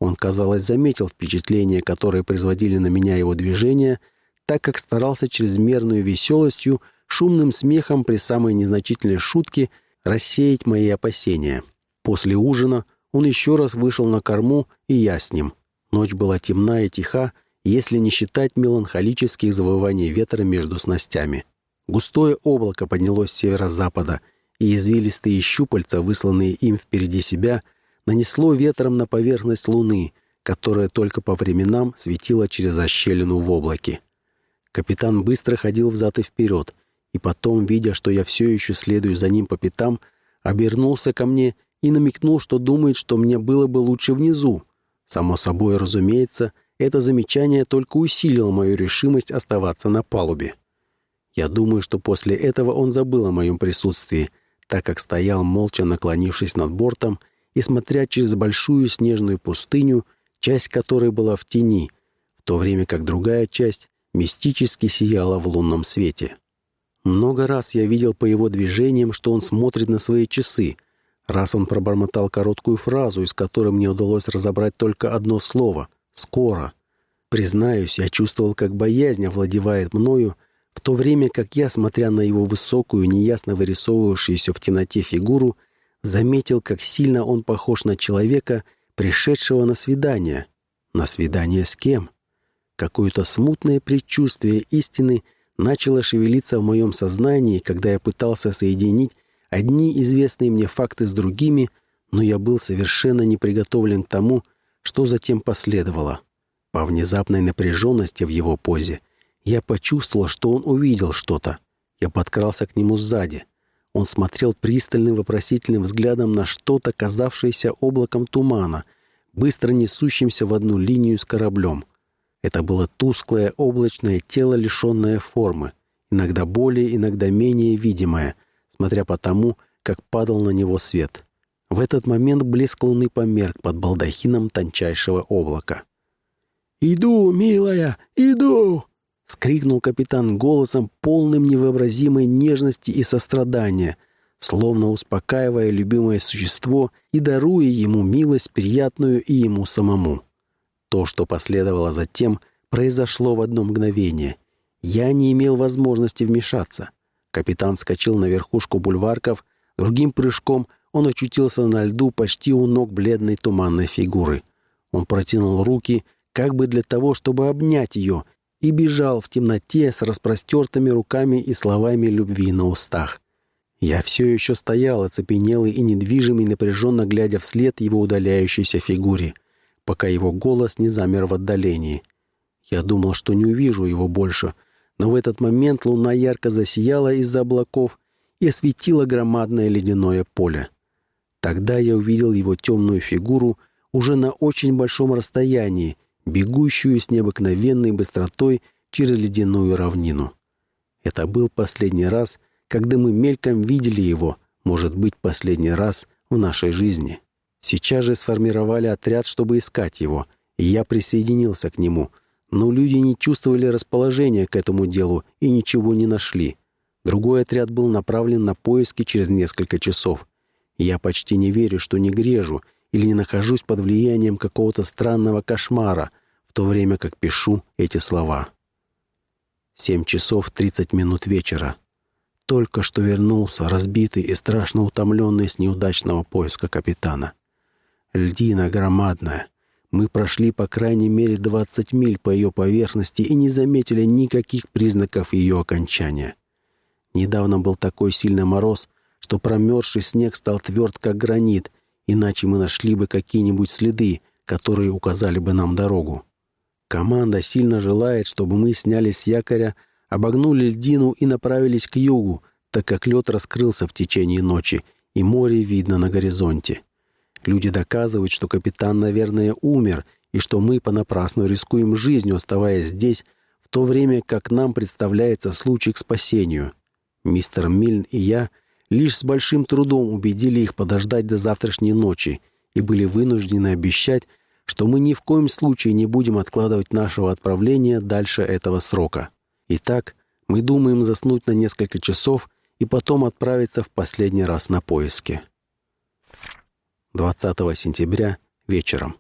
Он, казалось, заметил впечатления, которые производили на меня его движения, так как старался чрезмерную веселостью шумным смехом при самой незначительной шутке рассеять мои опасения. После ужина он еще раз вышел на корму, и я с ним. Ночь была темна и тиха, если не считать меланхолических завываний ветра между снастями. Густое облако поднялось с северо-запада, и извилистые щупальца, высланные им впереди себя, нанесло ветром на поверхность луны, которая только по временам светила через ощелину в облаке. Капитан быстро ходил взад и вперед, и потом, видя, что я все еще следую за ним по пятам, обернулся ко мне и намекнул, что думает, что мне было бы лучше внизу. Само собой, разумеется, это замечание только усилило мою решимость оставаться на палубе. Я думаю, что после этого он забыл о моем присутствии, так как стоял молча наклонившись над бортом и смотря через большую снежную пустыню, часть которой была в тени, в то время как другая часть мистически сияла в лунном свете. Много раз я видел по его движениям, что он смотрит на свои часы. Раз он пробормотал короткую фразу, из которой мне удалось разобрать только одно слово — «скоро». Признаюсь, я чувствовал, как боязнь овладевает мною, в то время как я, смотря на его высокую, неясно вырисовывающуюся в темноте фигуру, заметил, как сильно он похож на человека, пришедшего на свидание. На свидание с кем? Какое-то смутное предчувствие истины — начало шевелиться в моем сознании, когда я пытался соединить одни известные мне факты с другими, но я был совершенно не приготовлен к тому, что затем последовало. По внезапной напряженности в его позе я почувствовал, что он увидел что-то. Я подкрался к нему сзади. Он смотрел пристальным вопросительным взглядом на что-то, казавшееся облаком тумана, быстро несущимся в одну линию с кораблем — это было тусклое облачное тело, лишенное формы, иногда более, иногда менее видимое, смотря по тому, как падал на него свет. В этот момент блеск луны померк под балдахином тончайшего облака. «Иду, милая, иду!» — скрикнул капитан голосом, полным невообразимой нежности и сострадания, словно успокаивая любимое существо и даруя ему милость приятную и ему самому. То, что последовало затем, произошло в одно мгновение. Я не имел возможности вмешаться. Капитан вскочил на верхушку бульварков, другим прыжком он очутился на льду почти у ног бледной туманной фигуры. Он протянул руки, как бы для того, чтобы обнять ее, и бежал в темноте с распростертыми руками и словами любви на устах. Я все еще стоял, оцепенелый и недвижимый, напряженно глядя вслед его удаляющейся фигуре пока его голос не замер в отдалении. Я думал, что не увижу его больше, но в этот момент луна ярко засияла из-за облаков и осветила громадное ледяное поле. Тогда я увидел его темную фигуру уже на очень большом расстоянии, бегущую с необыкновенной быстротой через ледяную равнину. Это был последний раз, когда мы мельком видели его, может быть, последний раз в нашей жизни. Сейчас же сформировали отряд, чтобы искать его, и я присоединился к нему. Но люди не чувствовали расположения к этому делу и ничего не нашли. Другой отряд был направлен на поиски через несколько часов. Я почти не верю, что не грежу или не нахожусь под влиянием какого-то странного кошмара, в то время как пишу эти слова. 7 часов 30 минут вечера. Только что вернулся, разбитый и страшно утомленный с неудачного поиска капитана. Льдина громадная. Мы прошли по крайней мере 20 миль по ее поверхности и не заметили никаких признаков ее окончания. Недавно был такой сильный мороз, что промерзший снег стал тверд, как гранит, иначе мы нашли бы какие-нибудь следы, которые указали бы нам дорогу. Команда сильно желает, чтобы мы снялись с якоря, обогнули льдину и направились к югу, так как лед раскрылся в течение ночи, и море видно на горизонте. Люди доказывают, что капитан, наверное, умер, и что мы понапрасну рискуем жизнью, оставаясь здесь, в то время как нам представляется случай к спасению. Мистер Мильн и я лишь с большим трудом убедили их подождать до завтрашней ночи и были вынуждены обещать, что мы ни в коем случае не будем откладывать нашего отправления дальше этого срока. Итак, мы думаем заснуть на несколько часов и потом отправиться в последний раз на поиски. 20 сентября, вечером.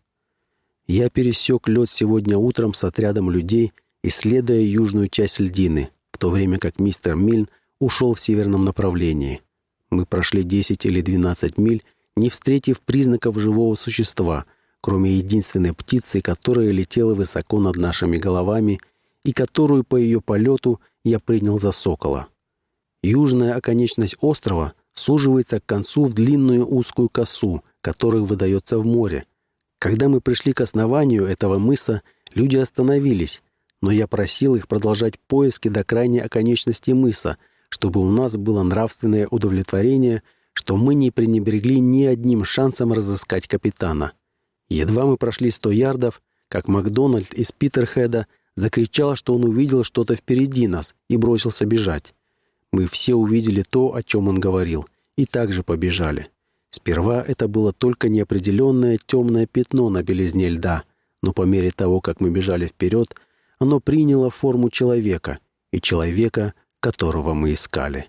Я пересек лед сегодня утром с отрядом людей, исследуя южную часть льдины, в то время как мистер Мильн ушел в северном направлении. Мы прошли 10 или 12 миль, не встретив признаков живого существа, кроме единственной птицы, которая летела высоко над нашими головами и которую по ее полету я принял за сокола. Южная оконечность острова суживается к концу в длинную узкую косу, которых выдается в море. Когда мы пришли к основанию этого мыса, люди остановились, но я просил их продолжать поиски до крайней оконечности мыса, чтобы у нас было нравственное удовлетворение, что мы не пренебрегли ни одним шансом разыскать капитана. Едва мы прошли сто ярдов, как Макдональд из Питерхеда закричал, что он увидел что-то впереди нас и бросился бежать. Мы все увидели то, о чем он говорил, и также побежали. Сперва это было только неопределенное темное пятно на белизне льда, но по мере того, как мы бежали вперед, оно приняло форму человека, и человека, которого мы искали.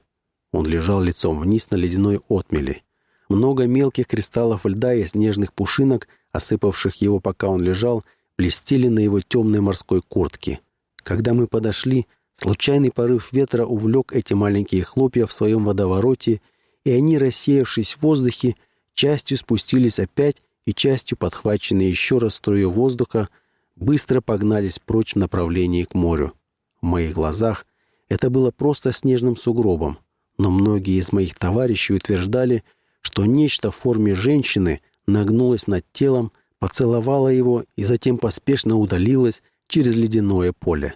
Он лежал лицом вниз на ледяной отмели. Много мелких кристаллов льда и снежных пушинок, осыпавших его, пока он лежал, блестели на его темной морской куртке. Когда мы подошли, случайный порыв ветра увлек эти маленькие хлопья в своем водовороте и они, рассеявшись в воздухе, частью спустились опять и частью, подхваченные еще раз струю воздуха, быстро погнались прочь в направлении к морю. В моих глазах это было просто снежным сугробом, но многие из моих товарищей утверждали, что нечто в форме женщины нагнулось над телом, поцеловало его и затем поспешно удалилось через ледяное поле.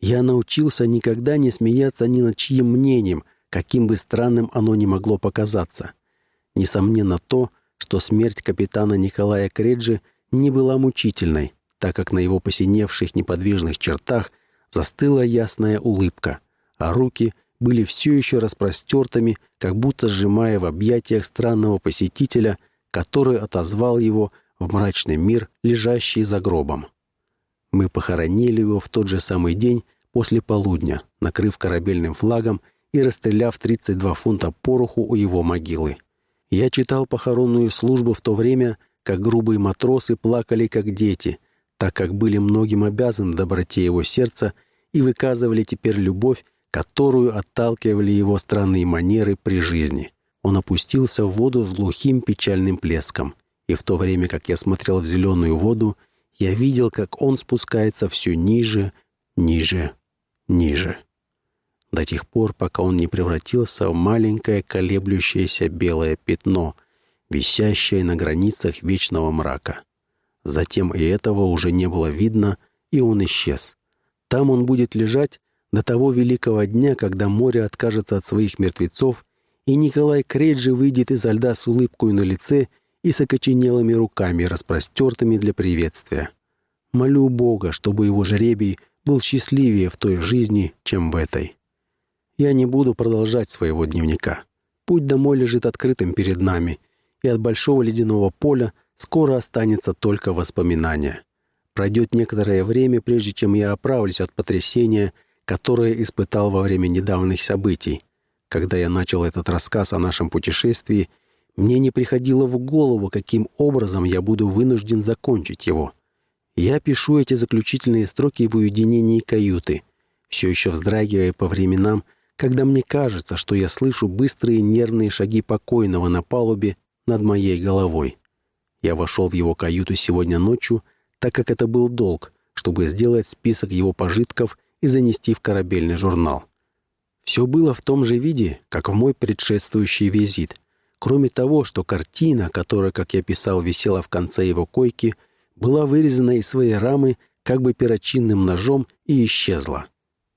Я научился никогда не смеяться ни над чьим мнением – каким бы странным оно ни могло показаться. Несомненно то, что смерть капитана Николая Креджи не была мучительной, так как на его посиневших неподвижных чертах застыла ясная улыбка, а руки были все еще распростертыми, как будто сжимая в объятиях странного посетителя, который отозвал его в мрачный мир, лежащий за гробом. Мы похоронили его в тот же самый день после полудня, накрыв корабельным флагом и расстреляв 32 фунта пороху у его могилы. Я читал похоронную службу в то время, как грубые матросы плакали как дети, так как были многим обязаны доброте его сердца и выказывали теперь любовь, которую отталкивали его странные манеры при жизни. Он опустился в воду с глухим печальным плеском, и в то время, как я смотрел в зеленую воду, я видел, как он спускается все ниже, ниже, ниже до тех пор, пока он не превратился в маленькое колеблющееся белое пятно, висящее на границах вечного мрака. Затем и этого уже не было видно, и он исчез. Там он будет лежать до того великого дня, когда море откажется от своих мертвецов, и Николай Крейджи выйдет изо льда с улыбкой на лице и с окоченелыми руками, распростертыми для приветствия. Молю Бога, чтобы его жребий был счастливее в той жизни, чем в этой. Я не буду продолжать своего дневника. Путь домой лежит открытым перед нами, и от большого ледяного поля скоро останется только воспоминание. Пройдет некоторое время, прежде чем я оправлюсь от потрясения, которое испытал во время недавних событий. Когда я начал этот рассказ о нашем путешествии, мне не приходило в голову, каким образом я буду вынужден закончить его. Я пишу эти заключительные строки в уединении каюты, все еще вздрагивая по временам когда мне кажется, что я слышу быстрые нервные шаги покойного на палубе над моей головой. Я вошел в его каюту сегодня ночью, так как это был долг, чтобы сделать список его пожитков и занести в корабельный журнал. Все было в том же виде, как в мой предшествующий визит, кроме того, что картина, которая, как я писал, висела в конце его койки, была вырезана из своей рамы как бы перочинным ножом и исчезла.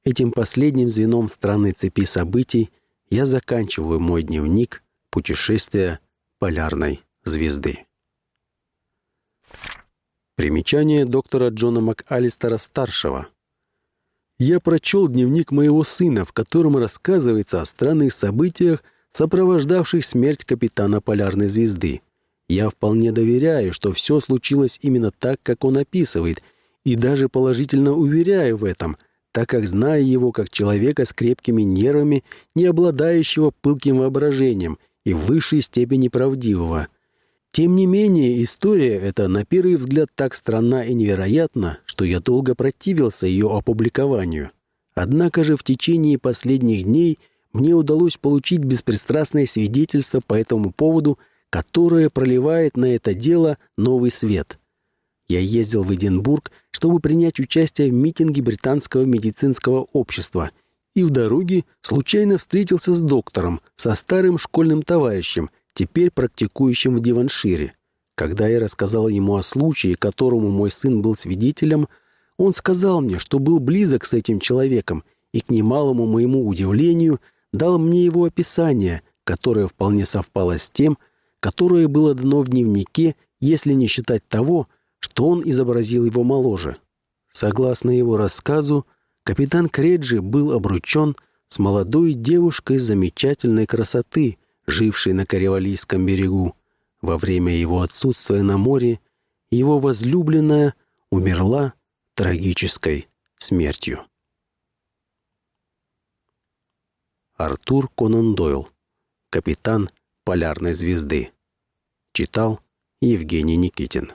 Этим последним звеном страны цепи событий я заканчиваю мой дневник путешествия полярной звезды». Примечание доктора Джона МакАлистера-старшего. Я прочел дневник моего сына, в котором рассказывается о странных событиях, сопровождавших смерть капитана полярной звезды. Я вполне доверяю, что все случилось именно так, как он описывает, и даже положительно уверяю в этом – так как, зная его как человека с крепкими нервами, не обладающего пылким воображением и в высшей степени правдивого. Тем не менее, история эта на первый взгляд так странна и невероятна, что я долго противился ее опубликованию. Однако же в течение последних дней мне удалось получить беспристрастное свидетельство по этому поводу, которое проливает на это дело новый свет. Я ездил в Эдинбург, чтобы принять участие в митинге британского медицинского общества, и в дороге случайно встретился с доктором, со старым школьным товарищем, теперь практикующим в Диваншире. Когда я рассказал ему о случае, которому мой сын был свидетелем, он сказал мне, что был близок с этим человеком и, к немалому моему удивлению, дал мне его описание, которое вполне совпало с тем, которое было дано в дневнике, если не считать того, что он изобразил его моложе. Согласно его рассказу, капитан Креджи был обручен с молодой девушкой замечательной красоты, жившей на Каревалийском берегу. Во время его отсутствия на море его возлюбленная умерла трагической смертью. Артур Конан Дойл, капитан Полярной звезды. Читал Евгений Никитин.